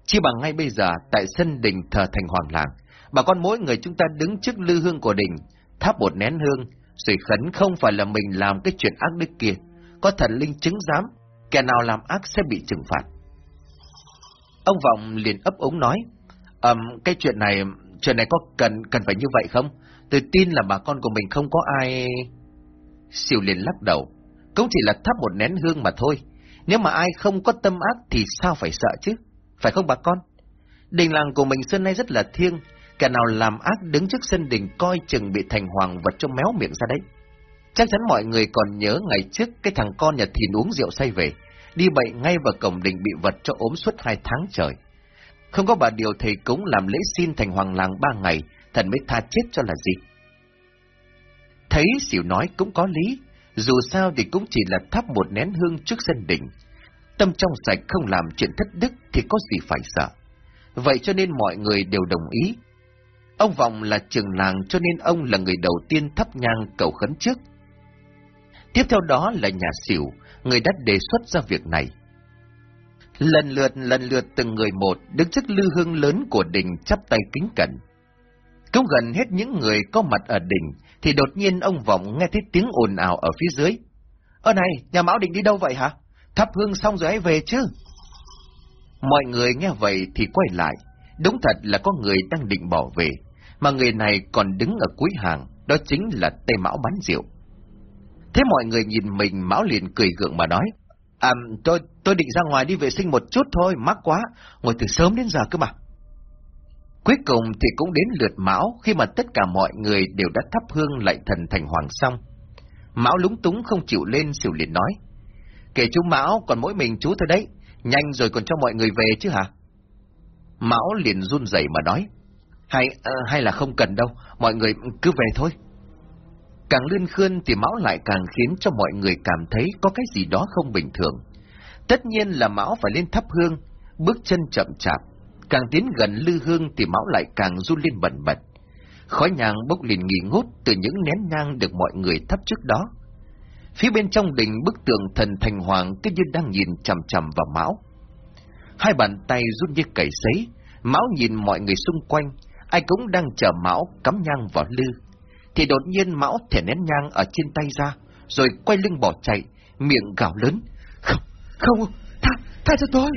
chỉ bằng ngay bây giờ tại sân đình thờ thành hoàng làng, bà con mỗi người chúng ta đứng trước lư hương của đình, thắp một nén hương, rồi khấn không phải là mình làm cái chuyện ác đức kia, có thần linh chứng giám, kẻ nào làm ác sẽ bị trừng phạt. Ông Vọng liền ấp ống nói, um, cái chuyện này, chuyện này có cần cần phải như vậy không? Tôi tin là bà con của mình không có ai... Siêu liền lắc đầu. Cũng chỉ là thắp một nén hương mà thôi. Nếu mà ai không có tâm ác thì sao phải sợ chứ? Phải không bà con? Đình làng của mình xưa nay rất là thiêng. Kẻ nào làm ác đứng trước sân đình coi chừng bị thành hoàng vật cho méo miệng ra đấy. Chắc chắn mọi người còn nhớ ngày trước cái thằng con nhà thìn uống rượu say về, đi bậy ngay vào cổng đình bị vật cho ốm suốt hai tháng trời. Không có bà điều thầy cúng làm lễ xin thành hoàng làng ba ngày, thần mới tha chết cho là gì. Thấy xỉu nói cũng có lý, dù sao thì cũng chỉ là thắp một nén hương trước sân đỉnh. Tâm trong sạch không làm chuyện thất đức thì có gì phải sợ. Vậy cho nên mọi người đều đồng ý. Ông Vọng là trường làng cho nên ông là người đầu tiên thắp nhang cầu khấn trước. Tiếp theo đó là nhà xỉu, người đã đề xuất ra việc này. Lần lượt, lần lượt từng người một đứng trước lư hương lớn của đình chắp tay kính cẩn. Cũng gần hết những người có mặt ở đỉnh, thì đột nhiên ông Vọng nghe thấy tiếng ồn ào ở phía dưới. Ơ này, nhà Mão định đi đâu vậy hả? Thắp hương xong rồi hãy về chứ. Mọi người nghe vậy thì quay lại. Đúng thật là có người đang định bỏ về, mà người này còn đứng ở cuối hàng, đó chính là tây Mão bán rượu. Thế mọi người nhìn mình, Mão liền cười gượng mà nói. À, tôi, tôi định ra ngoài đi vệ sinh một chút thôi, mắc quá, ngồi từ sớm đến giờ cơ mà. Cuối cùng thì cũng đến lượt Mão khi mà tất cả mọi người đều đã thắp hương lại thần thành hoàng xong. Mão lúng túng không chịu lên xỉu liền nói. Kể chú Mão còn mỗi mình chú thôi đấy, nhanh rồi còn cho mọi người về chứ hả? Mão liền run rẩy mà nói. Hay, uh, hay là không cần đâu, mọi người cứ về thôi. Càng lươn khươn thì Mão lại càng khiến cho mọi người cảm thấy có cái gì đó không bình thường. Tất nhiên là Mão phải lên thắp hương, bước chân chậm chạp. Càng tiến gần lư hương thì Mão lại càng run lên bẩn bật. Khói nhang bốc lên nghỉ ngút từ những nén nhang được mọi người thắp trước đó. Phía bên trong đình bức tượng thần thành hoàng cứ như đang nhìn chằm chằm vào Mão. Hai bàn tay run như cầy giấy, Mão nhìn mọi người xung quanh, ai cũng đang chờ Mão cắm nhang vào lư thì đột nhiên Mão thể nén nhang ở trên tay ra, rồi quay lưng bỏ chạy, miệng gào lớn. Không, không, tha, tha cho tôi!